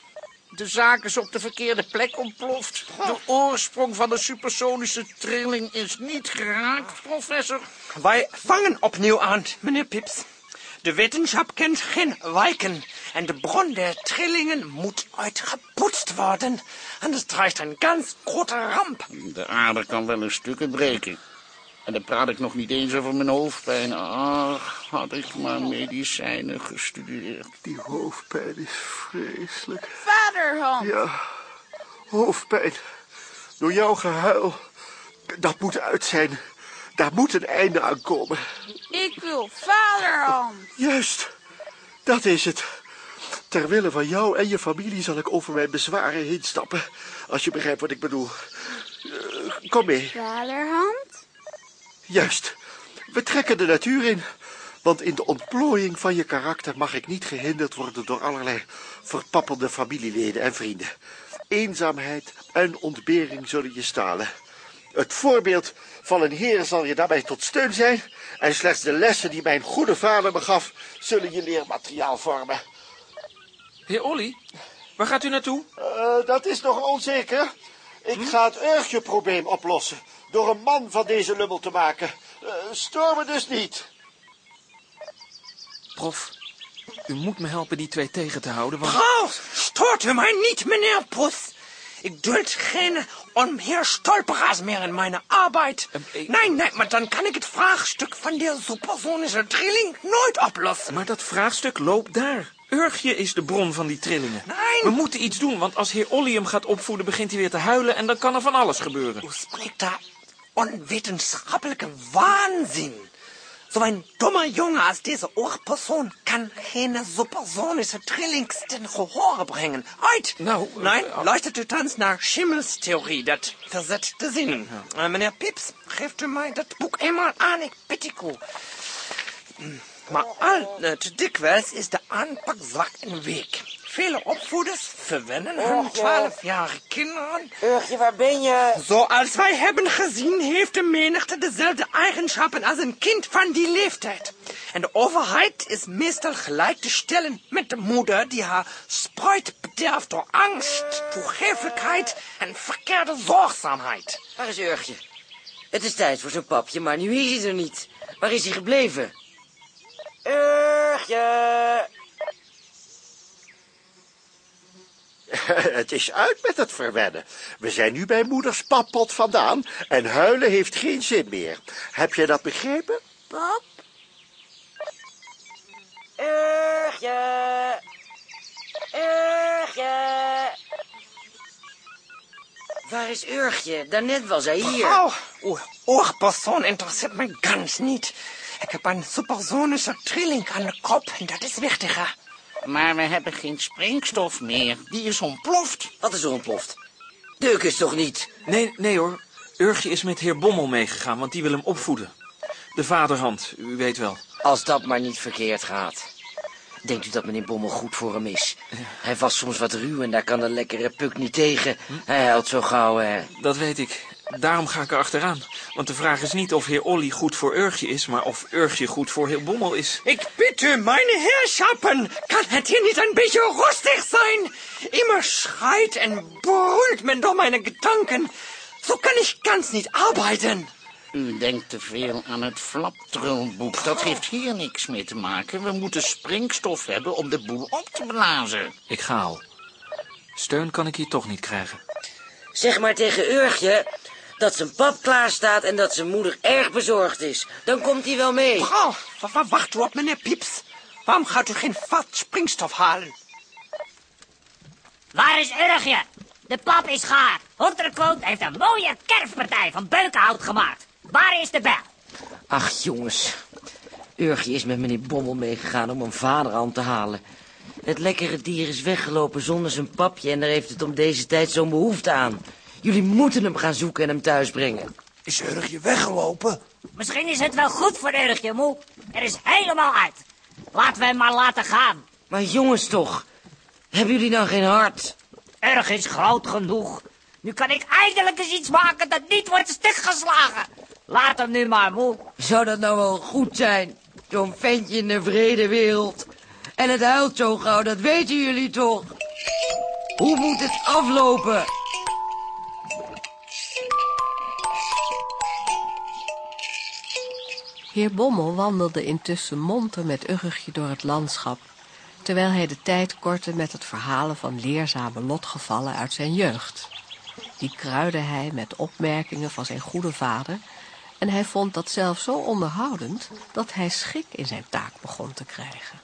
De zaak is op de verkeerde plek ontploft. De oorsprong van de supersonische trilling is niet geraakt, professor. Wij vangen opnieuw aan, meneer Pips. De wetenschap kent geen wijken. En de bron der trillingen moet uitgepoetst worden. Anders dreigt een ganz grote ramp. De aarde kan wel in stukken breken. En dan praat ik nog niet eens over mijn hoofdpijn. Ach, had ik maar medicijnen gestudeerd. Die hoofdpijn is vreselijk. Vaderhand. Ja, hoofdpijn. Door jouw gehuil. Dat moet uit zijn. Daar moet een einde aan komen. Ik wil vaderhand. Juist, dat is het. Ter wille van jou en je familie zal ik over mijn bezwaren heen stappen. Als je begrijpt wat ik bedoel. Eh, kom mee. Vaderhand? Juist. We trekken de natuur in. Want in de ontplooiing van je karakter mag ik niet gehinderd worden door allerlei verpappelde familieleden en vrienden. Eenzaamheid en ontbering zullen je stalen. Het voorbeeld van een heer zal je daarbij tot steun zijn en slechts de lessen die mijn goede vader me gaf zullen je leermateriaal vormen. Heer Olly, waar gaat u naartoe? Eh, dat is nog onzeker. Ik ga het Urgje-probleem oplossen door een man van deze lummel te maken. Uh, stoor me dus niet. Prof, u moet me helpen die twee tegen te houden, want... Vrouw, stoort u mij niet, meneer Poes. Ik duld geen omherstolperaars meer in mijn arbeid. Nee, nee, maar dan kan ik het vraagstuk van de supersonische trilling nooit oplossen. Maar dat vraagstuk loopt daar. Urgje is de bron van die trillingen. Nee. We moeten iets doen, want als heer Olly hem gaat opvoeden, begint hij weer te huilen en dan kan er van alles gebeuren. U spreekt daar onwetenschappelijke waanzin. So ein dummer Junge als diese Ohrperson kann keine supersonische Trillings ten Gehore bringen. Uit! Nou, Nein, äh, leuchtet u thans naar Schimmels Theorie, dat verzet de zin. Uh, meneer Pips, geeft u mij dat boek eenmaal aan, ik bid u. Maar al te dikwijls is de aanpak zwak en week. Vele opvoeders verwennen hun twaalfjarige kinderen. Urgje, waar ben je? Zoals wij hebben gezien, heeft de menigte dezelfde eigenschappen als een kind van die leeftijd. En de overheid is meestal gelijk te stellen met de moeder die haar spruit bederft door angst, toegeeflijkheid en verkeerde zorgzaamheid. Waar is Urgje? Het is tijd voor zo'n papje, maar nu is hij er niet. Waar is hij gebleven? Urgje! Het is uit met het verwennen. We zijn nu bij moeders pappot vandaan en huilen heeft geen zin meer. Heb jij dat begrepen? Pap? Urgje! Urgje! Waar is Urgje? Daarnet was hij hier. Uw oorpersoon interesseert mij ganz niet. Ik heb een supersonische trilling aan de kop en dat is wichtiger. Maar we hebben geen springstof meer. Die is ontploft. Wat is er ontploft? Deuk is toch niet? Nee, nee hoor. Urgje is met heer Bommel meegegaan, want die wil hem opvoeden. De vaderhand, u weet wel. Als dat maar niet verkeerd gaat. Denkt u dat meneer Bommel goed voor hem is? Hij was soms wat ruw en daar kan de lekkere puk niet tegen. Hij huilt zo gauw, hè. Dat weet ik. Daarom ga ik er achteraan. Want de vraag is niet of heer Olly goed voor Urgje is, maar of Urgje goed voor heer Bommel is. Ik bid u, meine Heerschappen, kan het hier niet een beetje rustig zijn? Immer schreit en brüllt men door mijn gedanken. Zo kan ik ganz niet arbeiten. U denkt te veel aan het flaptrulboek. Dat heeft hier niks mee te maken. We moeten springstof hebben om de boel op te blazen. Ik ga al. Steun kan ik hier toch niet krijgen. Zeg maar tegen Urgje dat zijn pap klaar staat en dat zijn moeder erg bezorgd is. Dan komt hij wel mee. Mevrouw, wa- wa- wacht u op, meneer Pieps. Waarom gaat u geen vat springstof halen? Waar is Urgje? De pap is gaar. Honterkloot heeft een mooie kerfpartij van beukenhout gemaakt. Waar is de bel? Ach, jongens. Urgje is met meneer Bommel meegegaan om een vader aan te halen. Het lekkere dier is weggelopen zonder zijn papje... en daar heeft het om deze tijd zo'n behoefte aan. Jullie moeten hem gaan zoeken en hem thuis brengen. Is Urgje weggelopen? Misschien is het wel goed voor Urgje, moe. Er is helemaal uit. Laten we hem maar laten gaan. Maar jongens toch, hebben jullie dan geen hart? Urg is groot genoeg. Nu kan ik eindelijk eens iets maken dat niet wordt stukgeslagen. Laat hem nu maar, moe. Zou dat nou wel goed zijn? Zo'n ventje in de vrede wereld. En het huilt zo gauw, dat weten jullie toch? Hoe moet het aflopen? Heer Bommel wandelde intussen monter met Urgje door het landschap, terwijl hij de tijd kortte met het verhalen van leerzame lotgevallen uit zijn jeugd. Die kruidde hij met opmerkingen van zijn goede vader, en hij vond dat zelf zo onderhoudend dat hij schik in zijn taak begon te krijgen.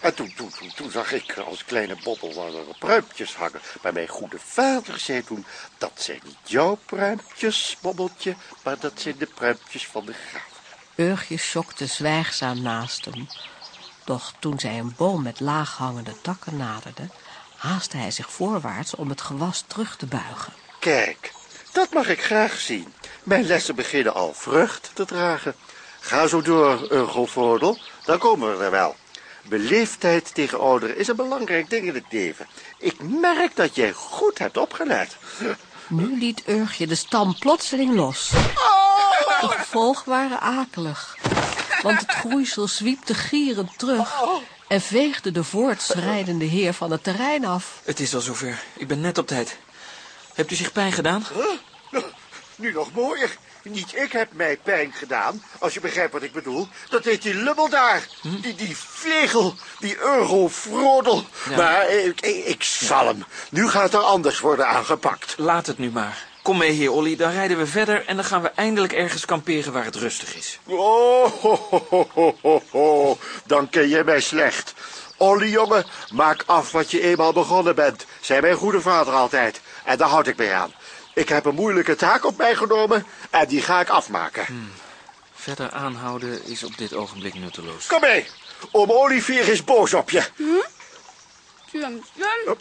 En toen, toen, toen, zag ik als kleine bobbel wel er pruimpjes hangen. Maar mijn goede vader zei toen, dat zijn niet jouw pruimpjes, bobbeltje, maar dat zijn de pruimpjes van de graaf. Urgje schokte zwijgzaam naast hem. Doch toen zij een boom met laaghangende takken naderde, haastte hij zich voorwaarts om het gewas terug te buigen. Kijk, dat mag ik graag zien. Mijn lessen beginnen al vrucht te dragen. Ga zo door, Urgelvoordel, dan komen we er wel. Beleefdheid tegen ouderen is een belangrijk ding in het leven. Ik merk dat jij goed hebt opgelet. Nu liet Urgje de stam plotseling los. De gevolgen waren akelig, want het groeisel zwiepte gierend terug en veegde de voortschrijdende heer van het terrein af. Het is al zover. Ik ben net op tijd. Hebt u zich pijn gedaan? Nu nog mooier. Niet ik heb mij pijn gedaan, als je begrijpt wat ik bedoel. Dat deed die lummel daar. Die, die vlegel, die eurofrodel. Ja. Maar ik, ik, ik zal hem. Nu gaat er anders worden aangepakt. Laat het nu maar. Kom mee, heer Olly. Dan rijden we verder en dan gaan we eindelijk ergens kamperen waar het rustig is. Oh, ho, ho, ho, ho, ho, ho. dan ken je mij slecht. Olly, jongen, maak af wat je eenmaal begonnen bent. Zei mijn goede vader altijd. En daar houd ik mee aan. Ik heb een moeilijke taak op mij genomen en die ga ik afmaken. Verder aanhouden is op dit ogenblik nutteloos. Kom mee. Oom Olivier is boos op je. Tjum, tjum.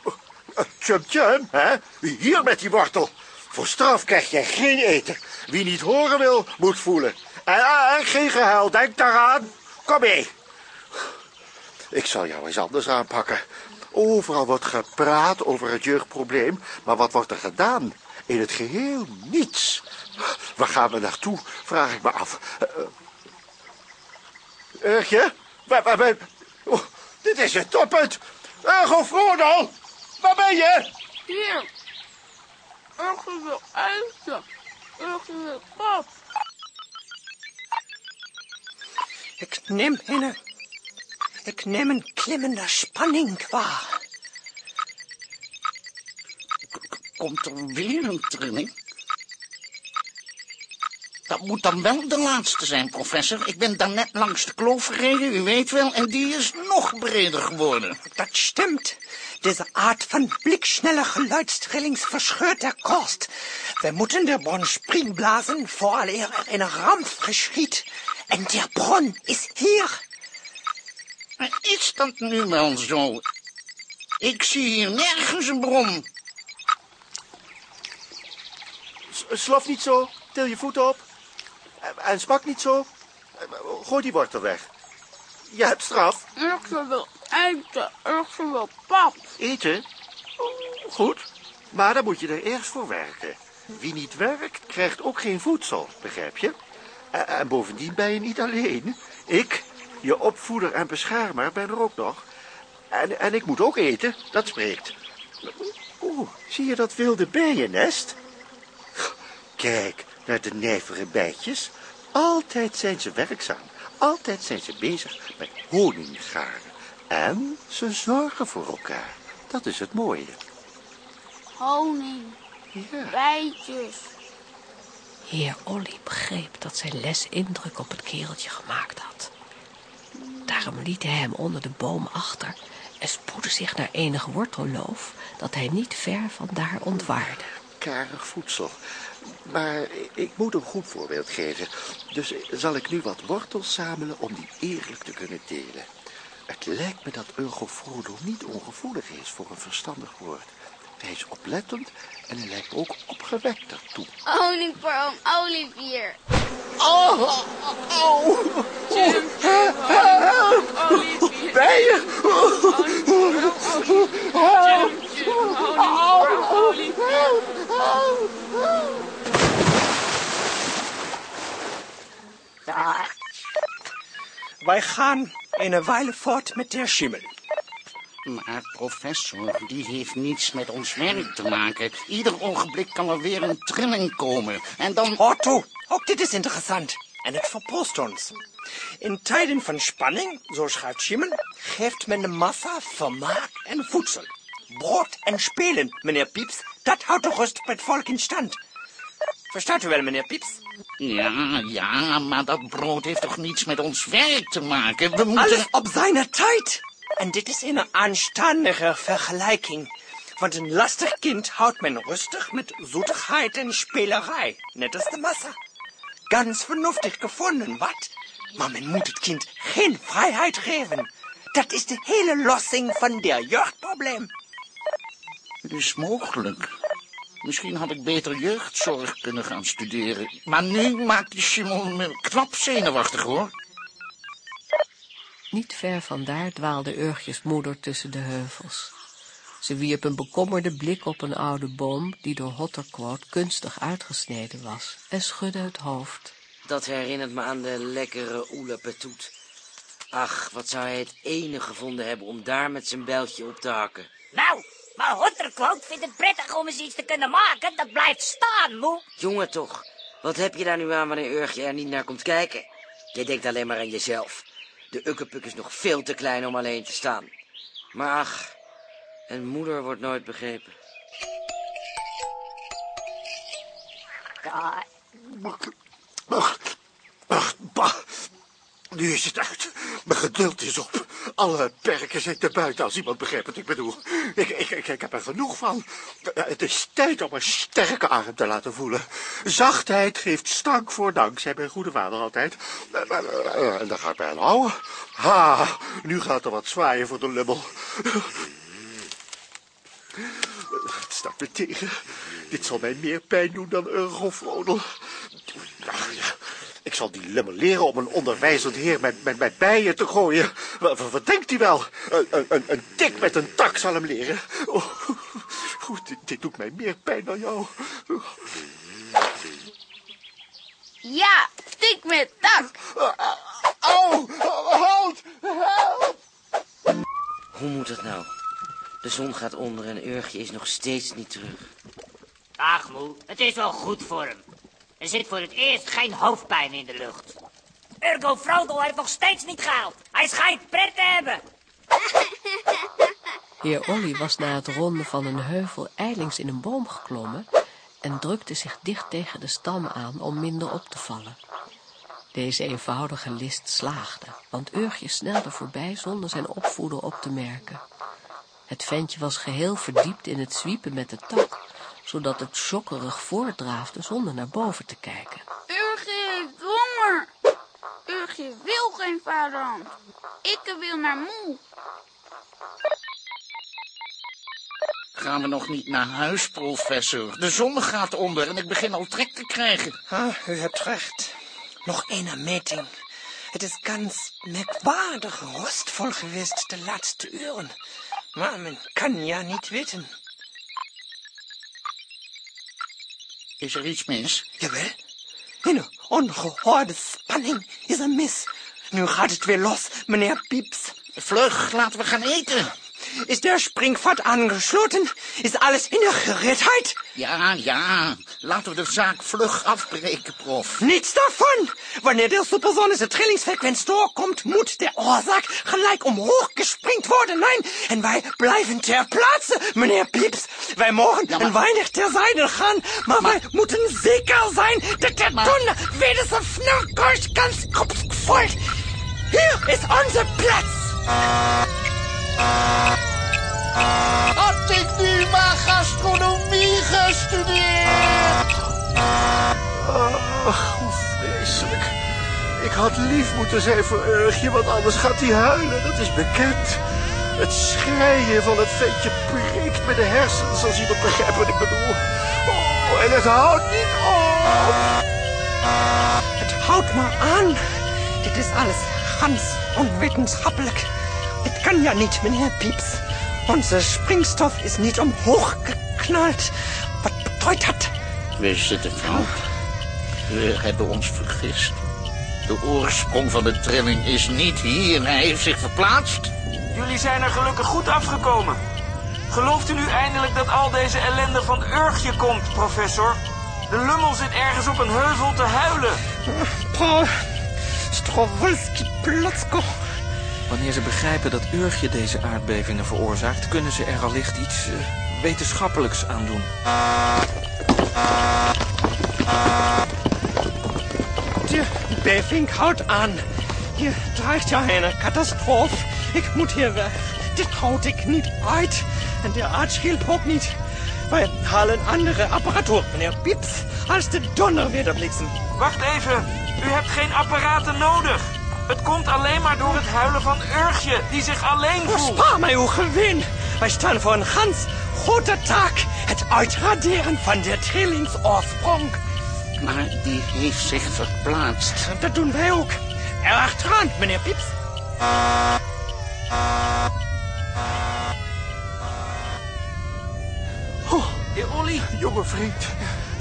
Tjum tjum, hè? Hier met die wortel. Voor straf krijg jij geen eten. Wie niet horen wil, moet voelen. En, en geen gehuil, denk daaraan. Kom mee. Ik zal jou eens anders aanpakken. Overal wordt gepraat over het jeugdprobleem, maar wat wordt er gedaan? In het geheel niets. Waar gaan we naartoe, vraag ik me af. Eh, eh, Urgje? Waar, waar, waar- Oh, dit is het toppunt. Urgo Frodel, waar ben je? Hier. Urge wil eten. Wil pap. Ik neem een... Ik neem een klimmende spanning waar. Komt er weer een trilling? Dat moet dan wel de laatste zijn, professor. Ik ben daarnet langs de kloof gereden, u weet wel, en die is nog breder geworden. Dat stimmt. Art van blickschnelle Geluidstrillings verscheurt der Korst. We moeten de Bron springblazen, vooraleer er een ramp geschiet. En der Bron is hier. Maar is dat nu wel zo? Ik zie hier nergens een bron. S- Slof niet zo, til je voet op. En- En smak niet zo. Eh, Gooi die wortel weg. Je hebt straf. Wil eten. Urge wil pap. Eten? Goed, maar dan moet je er eerst voor werken. Wie niet werkt, krijgt ook geen voedsel, begrijp je? En, en bovendien ben je niet alleen. Ik, je opvoeder en beschermer, ben er ook nog. En, en ik moet ook eten, dat spreekt. Oeh, zie je dat wilde bijennest? Kijk naar de nijvere bijtjes. Altijd zijn ze werkzaam. Altijd zijn ze bezig met honing garen. En ze zorgen voor elkaar. Dat is het mooie. Honing. Bijtjes. Heer Olly begreep dat zijn les indruk op het kereltje gemaakt had. Daarom liet hij hem onder de boom achter en spoedde zich naar enig wortelloof dat hij niet ver van daar ontwaarde. Karig voedsel. Maar ik moet een goed voorbeeld geven. Dus zal ik nu wat wortels zamelen om die eerlijk te kunnen delen. Het lijkt me dat Urgo Frodo niet ongevoelig is voor een verstandig woord. Hij is oplettend en hij lijkt me ook opgewekt daartoe. Honing voor oom Olivier. Oh, oh, Jim, help, Olivier. Bijen! Jim, Jim, honing voor Olivier. Wij gaan een weile fort met der Schimmel. Maar professor, die heeft niets met ons werk te maken. Ieder ogenblik kan er weer een trilling komen. En dan... Toe, ook dit is interessant. En het verpost ons. In tijden van spanning, zo schrijft Schimmel, geeft men de massa vermaak en voedsel. Brood en spelen, meneer Pieps, dat houdt de rust bij het volk in stand. Verstaat u wel, meneer Pieps? Ja, ja, maar dat brood heeft toch niets met ons werk te maken? We moeten... Alles op zijn tijd. En dit is een aanstandige vergelijking. Want een lastig kind houdt men rustig met zoetigheid en spelerij. Net als de massa. Ganz vernuftig gevonden, wat? Maar men moet het kind geen vrijheid geven. Dat is de hele lossing van der jeugdprobleem. Het is mogelijk. Misschien had ik beter jeugdzorg kunnen gaan studeren. Maar nu maakt die Schimmel me knap zenuwachtig, hoor. Niet ver vandaar dwaalde Urgjes moeder tussen de heuvels. Ze wierp een bekommerde blik op een oude boom die door Hotterquote kunstig uitgesneden was en schudde het hoofd. Dat herinnert me aan de lekkere Oela Petoet. Ach, wat zou hij het ene gevonden hebben om daar met zijn bijltje op te hakken. Nou, maar Hotterkloot vindt het prettig om eens iets te kunnen maken. Dat blijft staan, moe. Jongen toch, wat heb je daar nu aan wanneer Urgje er niet naar komt kijken? Jij denkt alleen maar aan jezelf. De ukkepuk is nog veel te klein om alleen te staan. Maar ach, een moeder wordt nooit begrepen. Ja, Ach, ach, bah. Nu is het uit. Mijn geduld is op. Alle perken zijn te buiten als iemand begrijpt wat ik bedoel. Ik, ik, ik, heb er genoeg van. Het is tijd om een sterke arm te laten voelen. Zachtheid geeft stank voor dank, zei mijn goede vader altijd. En daar ga ik bij aan houden. Ha, nu gaat er wat zwaaien voor de lummel. Het staat me tegen. Dit zal mij meer pijn doen dan Urgofrodel. Ach, ja. Ik zal die lummel leren om een onderwijzend heer met, met, met bijen te gooien. Wat, wat, wat denkt hij wel? Een, een- een, tik met een tak zal hem leren. Oh, goed, dit, dit doet mij meer pijn dan jou. Ja, tik met tak. Au, halt, help! Hoe moet het nou? De zon gaat onder en Urgje is nog steeds niet terug. Ach, moe, het is wel goed voor hem. Er zit voor het eerst geen hoofdpijn in de lucht. Ergo Frodo heeft nog steeds niet gehaald. Hij schijnt pret te hebben. Heer Olly was na het ronden van een heuvel ijlings in een boom geklommen en drukte zich dicht tegen de stam aan om minder op te vallen. Deze eenvoudige list slaagde, want Urgje snelde voorbij zonder zijn opvoeder op te merken. Het ventje was geheel verdiept in het zwiepen met de tak, zodat het sjokkerig voortdraafde zonder naar boven te kijken. Urgje heeft honger. Urgje wil geen vaderhand. Ik wil naar moe. Gaan we nog niet naar huis, professor? De zon gaat onder en ik begin al trek te krijgen. Ah, u hebt recht. Nog een meting. Het is ganz merkwaardig rustvol geweest de laatste uren. Maar men kan ja niet weten. Is er iets mis? Jawel. Een ongehoorde spanning is er mis. Nu gaat het weer los, meneer Pieps. Vlug, laten we gaan eten. Ist der Springpfad angeschloten? Ist alles in der gereedheid? Ja, ja. Laten we de zaak vlug afbreken, prof. Niets davon! Wanneer de supersonische trillingsfrequenz doorkomt, moet de oorzaak gelijk omhoog gespringt worden. Nein, en wij blijven ter plaatse, meneer Pieps. Wij mogen een weinig terzijde gaan, maar, wij moeten zeker zijn dat de donder weer zijn fnurkurs ganz kopfvoll. Hier is onze plaats. Had ik nu maar gastronomie gestudeerd! Ach, hoe vreselijk. Ik had lief moeten zijn voor Urgje, want anders gaat hij huilen. Dat is bekend. Het schreien van het ventje prikt me de hersens als iemand begrijpt wat ik bedoel. Oh, en het houdt niet op. Het houdt maar aan. Dit is alles ganz onwetenschappelijk. Het kan ja niet, meneer Pieps. Onze springstof is niet omhoog geknald. Wat betekent dat? We zitten fout. We hebben ons vergist. De oorsprong van de trilling is niet hier. Hij heeft zich verplaatst. Jullie zijn er gelukkig goed afgekomen. Gelooft u nu eindelijk dat al deze ellende van Urgje komt, professor? De lummel zit ergens op een heuvel te huilen. Paul Strowolski Plotsko. Wanneer ze begrijpen dat Urgje deze aardbevingen veroorzaakt... kunnen ze er allicht iets eh, wetenschappelijks aan doen. De beving houdt aan. Hier dreigt ja een catastrofe. Ik moet hier weg. Dit houd ik niet uit. En de aardschilp ook niet. Wij halen andere apparatuur, meneer Pieps, als de donder weer bliksem. Wacht even. U hebt geen apparaten nodig. Het komt alleen maar door het huilen van Urgje, die zich alleen voelt. Spaar mij uw gewin. Wij staan voor een gans grote taak. Het uitraderen van de trillingsoorsprong. Maar die heeft zich verplaatst. Dat doen wij ook. Erachteraan, meneer Pieps. Oh, Heer Olly. jonge vriend,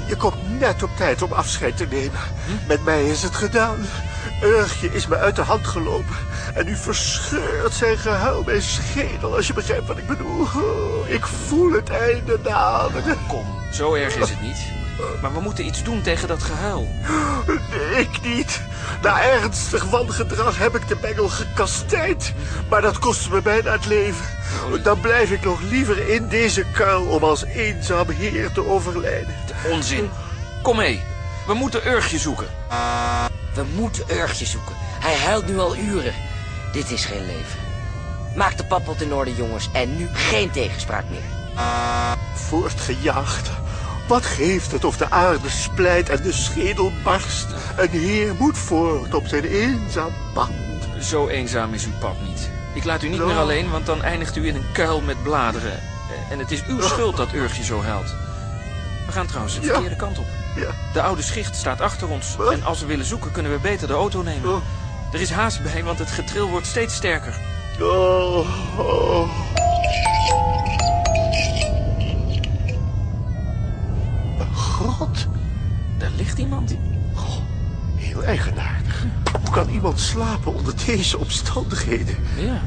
je komt net op tijd om afscheid te nemen. Met mij is het gedaan. Urgje is me uit de hand gelopen. En nu verscheurt zijn gehuil mijn schedel, als je begrijpt wat ik bedoel. Ik voel het einde naderen. Kom, zo erg is het niet. Maar we moeten iets doen tegen dat gehuil. Ik niet. Na ernstig wangedrag heb ik de bengel gekastijd. Maar dat kostte me bijna het leven. Dan blijf ik nog liever in deze kuil om als eenzaam heer te overlijden. Onzin. Kom mee. We moeten Urgje zoeken. We moeten Urgje zoeken. Hij huilt nu al uren. Dit is geen leven. Maak de pappot in orde, jongens. En nu geen tegenspraak meer. Voortgejaagd. Wat geeft het of de aarde splijt en de schedel barst? Een heer moet voort op zijn eenzaam pad. Zo eenzaam is uw pad niet. Ik laat u niet meer alleen, want dan eindigt u in een kuil met bladeren. En het is uw schuld dat Urgje zo huilt. We gaan trouwens de Ja. verkeerde kant op. Ja. De oude schicht staat achter ons. En als we willen zoeken, kunnen we beter de auto nemen. Er is haast bij, want het getril wordt steeds sterker. Oh, oh. Iemand. Heel eigenaardig. Hoe kan iemand slapen onder deze omstandigheden? Ja,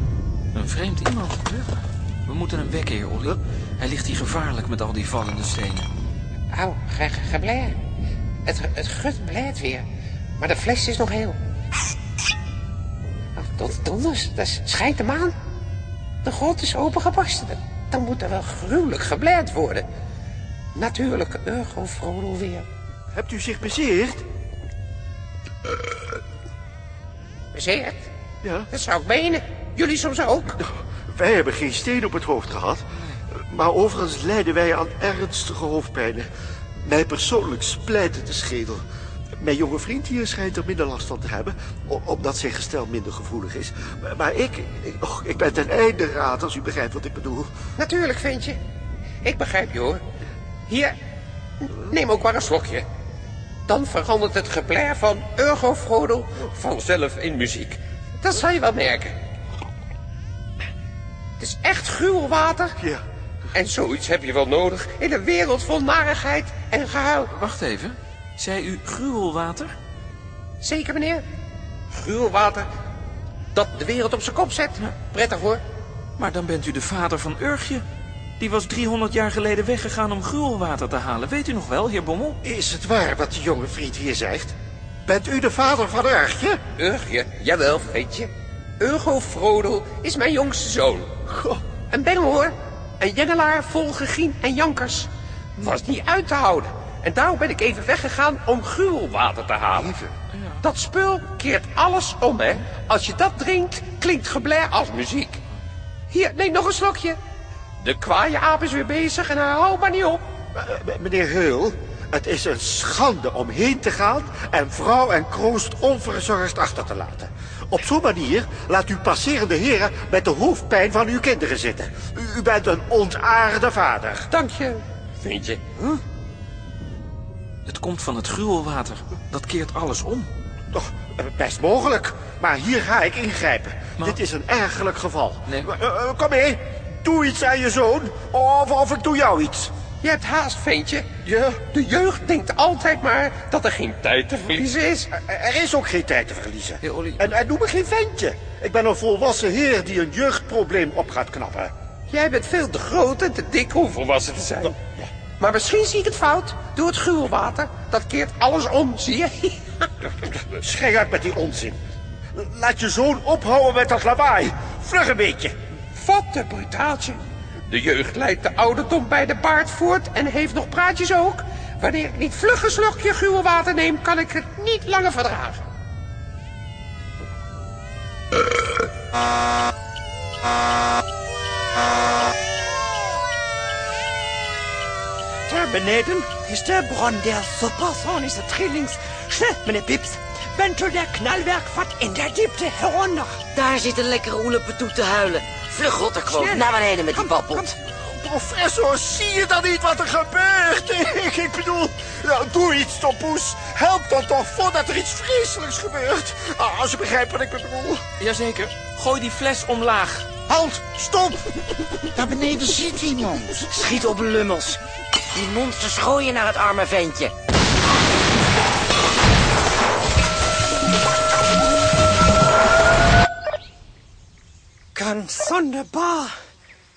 een vreemd iemand. We moeten hem wekken, heer Olly. Hij ligt hier gevaarlijk met al die vallende stenen. Au, ga, ga, ga blij. Het, het gut blijft weer. Maar de fles is nog heel. Oh, Tot donders, dat schijnt de maan. De grot is opengebarsten. Dan moet er wel gruwelijk gebleid worden. Natuurlijk, Urgo weer. Hebt u zich bezeerd? Bezeerd? Ja. Dat zou ik menen. Jullie soms ook. Wij hebben geen steen op het hoofd gehad. Maar overigens lijden wij aan ernstige hoofdpijnen. Mij persoonlijk splijt het de schedel. Mijn jonge vriend hier schijnt er minder last van te hebben, omdat zijn gestel minder gevoelig is. Maar, maar ik, ik, och, ik ben ten einde raad, als u begrijpt wat ik bedoel. Natuurlijk, ventje. Ik begrijp je hoor. Hier, neem ook maar een slokje. Dan verandert het geblair van Urgo Frodo vanzelf in muziek. Dat zal je wel merken. Het is echt gruwelwater. Ja. En zoiets heb je wel nodig in een wereld vol narigheid en gehuil. Wacht even. Zei u gruwelwater? Zeker, meneer. Gruwelwater dat de wereld op zijn kop zet. Prettig hoor. Maar dan bent u de vader van Urgje. Die was 300 jaar geleden weggegaan om gruwelwater te halen. Weet u nog wel, heer Bommel? Is het waar wat de jonge vriend hier zegt? Bent u de vader van Urgje? Urgje? Jawel, vriendje. Urgo Frodel is mijn jongste zoon. Goh, een bengel hoor. Een jengelaar vol gegien en jankers. Was niet uit te houden. En daarom ben ik even weggegaan om gruwelwater te halen. Dat spul keert alles om, hè. Als je dat drinkt, klinkt geblij als muziek. Hier, neem nog een slokje. De kwaaie aap is weer bezig en hij houdt maar niet op. Uh, meneer Heul, het is een schande om heen te gaan en vrouw en kroost onverzorgd achter te laten. Op zo'n manier laat u passerende heren met de hoofdpijn van uw kinderen zitten. U, u bent een ontaarde vader. Dank je, vind je. Huh? Het komt van het gruwelwater. Dat keert alles om. Toch, best mogelijk. Maar hier ga ik ingrijpen. Maar... Dit is een ergerlijk geval. Nee. Kom mee. Doe iets aan je zoon. Of, of ik doe jou iets. Je hebt haast, ventje. Ja? De jeugd denkt altijd maar dat er geen tijd te verliezen is. Er is ook geen tijd te verliezen. En, en noem me geen ventje. Ik ben een volwassen heer die een jeugdprobleem op gaat knappen. Jij bent veel te groot en te dik om volwassen te zijn. Ja. Maar misschien zie ik het fout. Doe het gruwelwater. Dat keert alles om, zie je? Schei uit met die onzin. Laat je zoon ophouden met dat lawaai. Vlug een beetje. Een brutaaltje. De jeugd leidt de ouderdom bij de baard voort en heeft nog praatjes ook. Wanneer ik niet vlug een slokje gruwelwater neem, kan ik het niet langer verdragen. Daar beneden is de bron der supersonische trillings. Schnell, meneer Pips. Bent u der knalwerkvat in der diepte heronder. Daar zit een lekkere oelepetoe te huilen. Vlug rotterkwoot, naar beneden met die babbelt. Professor, zie je dan niet wat er gebeurt? Ik, ik bedoel, nou, doe iets, Tompoes. Help dan toch voordat er iets vreselijks gebeurt. Als je begrijpt wat ik bedoel. Jazeker. Gooi die fles omlaag. Halt, stop. Daar beneden zit iemand. Schiet op lummels. Die monsters gooien naar het arme ventje. Ganz sonderbaar.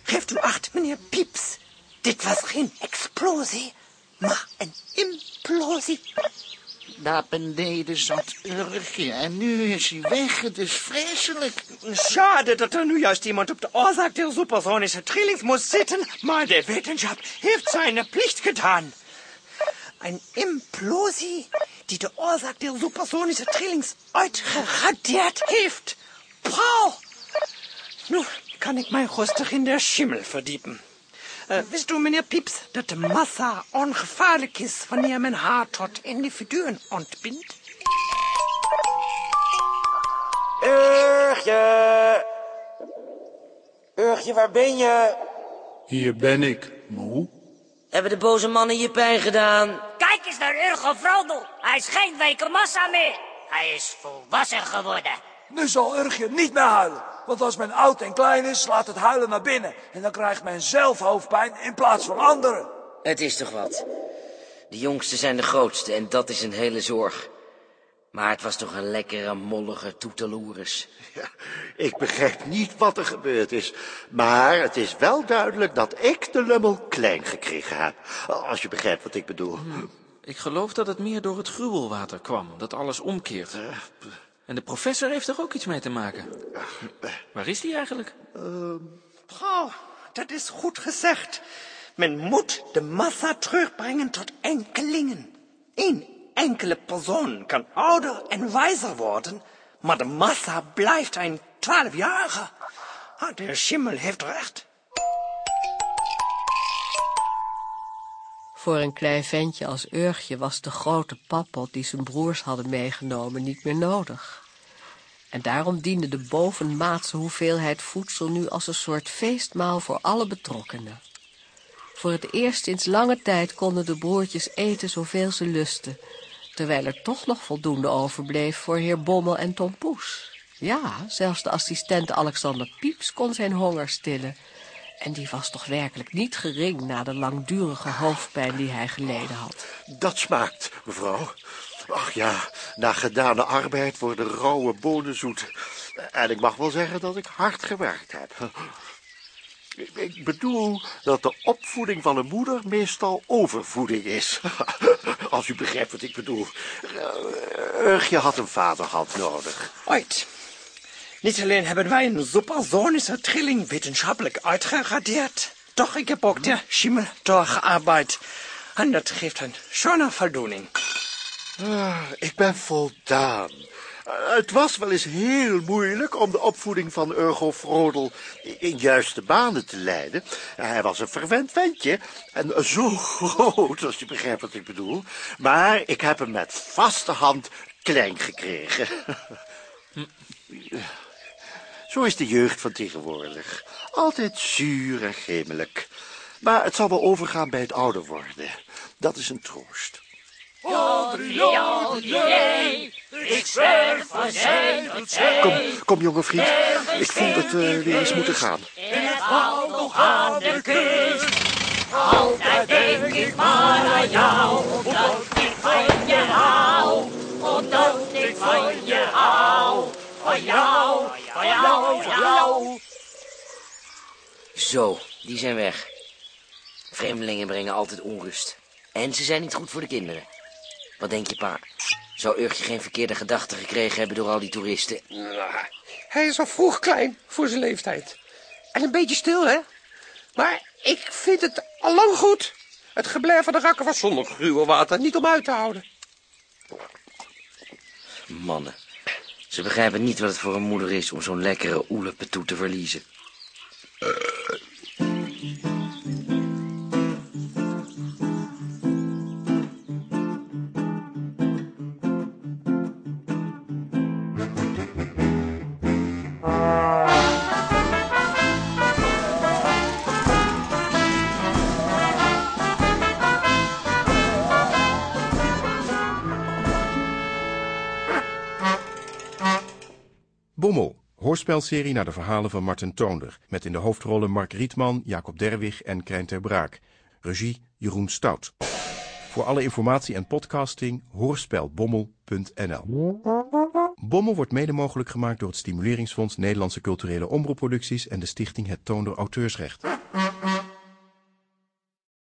Geeft u acht, meneer Pieps. Dit was geen explosie, maar een implosie. Daar beneden zat Urgje en nu is hij weg. Het is vreselijk. Schade dat er nu juist iemand op de oorzaak der supersonische trillings muss zitten, maar de wetenschap heeft zijn plicht gedaan. Een implosie die de oorzaak der supersonische trillings uitgeradeerd heeft. Pauw! Nu kan ik mij rustig in de schimmel verdiepen. Uh, wist u, meneer Pieps, dat de massa ongevaarlijk is wanneer men haar tot individuen ontbindt? Urgje! Urgje, waar ben je? Hier ben ik, moe. Hebben de boze mannen je pijn gedaan? Kijk eens naar Urgo Frodel. Hij is geen weken massa meer. Hij is volwassen geworden. Nu zal Urgje niet meer huilen. Want als men oud en klein is, slaat het huilen naar binnen. En dan krijgt men zelf hoofdpijn in plaats van anderen. Het is toch wat. De jongsten zijn de grootste en dat is een hele zorg. Maar het was toch een lekkere, mollige toeteloeris. Ja, ik begrijp niet wat er gebeurd is. Maar het is wel duidelijk dat ik de lummel klein gekregen heb. Als je begrijpt wat ik bedoel. Hm. Ik geloof dat het meer door het gruwelwater kwam. Dat alles omkeert. En de professor heeft er ook iets mee te maken. Waar is die eigenlijk? Uh... Oh, dat is goed gezegd. Men moet de massa terugbrengen tot enkelingen. Eén enkele persoon kan ouder en wijzer worden, maar de massa blijft een twaalfjarige. Ah, de schimmel heeft recht. Voor een klein ventje als Urgje was de grote pappot die zijn broers hadden meegenomen niet meer nodig. En daarom diende de bovenmaatse hoeveelheid voedsel nu als een soort feestmaal voor alle betrokkenen. Voor het eerst sinds lange tijd konden de broertjes eten zoveel ze lusten, terwijl er toch nog voldoende overbleef voor heer Bommel en Tom Poes. Ja, zelfs de assistent Alexander Pieps kon zijn honger stillen, en die was toch werkelijk niet gering na de langdurige hoofdpijn die hij geleden had. Dat smaakt, mevrouw. Ach ja, na gedane arbeid worden rauwe bonen zoet. En ik mag wel zeggen dat ik hard gewerkt heb. Ik- bedoel dat de opvoeding van een moeder meestal overvoeding is. Als u begrijpt wat ik bedoel. Urgje had een vaderhand nodig. Ooit. Niet alleen hebben wij een supersonische trilling wetenschappelijk uitgeradeerd, doch ik heb ook de schimmel doorgearbeid. En dat geeft een schone voldoening. Ah, ik ben voldaan. Eh, Het was wel eens heel moeilijk om de opvoeding van Urgo Frodel in juiste banen te leiden. Hij was een verwend ventje en zo groot, als je begrijpt wat ik bedoel. Maar ik heb hem met vaste hand klein gekregen. Zo is de jeugd van tegenwoordig. Altijd zuur en gemelijk. Maar het zal wel overgaan bij het ouder worden. Dat is een troost. Ik zwerf van tot zee. Kom, kom jonge vriend. Ik voel dat we weer eens moeten gaan. En het valt nog aan de kust. Altijd denk ik maar aan jou. Omdat ik van je hou. Omdat ik van je hou. Van jou, van jou, van jou. Zo, die zijn weg. Vreemdelingen brengen altijd onrust. En ze zijn niet goed voor de kinderen. Wat denk je, pa? Zou Urgje geen verkeerde gedachten gekregen hebben door al die toeristen? Hij is al vroeg klein voor zijn leeftijd. En een beetje stil, hè? Maar ik vind het al lang goed. Het geblijf van de rakken was zonder gruwe water niet om uit te houden. Mannen. Ze begrijpen niet wat het voor een moeder is om zo'n lekkere oelepetoe te verliezen. Hoorspelserie naar de verhalen van Martin Toonder... met in de hoofdrollen Mark Rietman, Jacob Derwig en Krijn ter Braak. Regie Jeroen Stout. Voor alle informatie en podcasting hoorspelbommel.nl Bommel wordt mede mogelijk gemaakt door het Stimuleringsfonds Nederlandse Culturele Omroepproducties en de stichting Het Toonder Auteursrecht.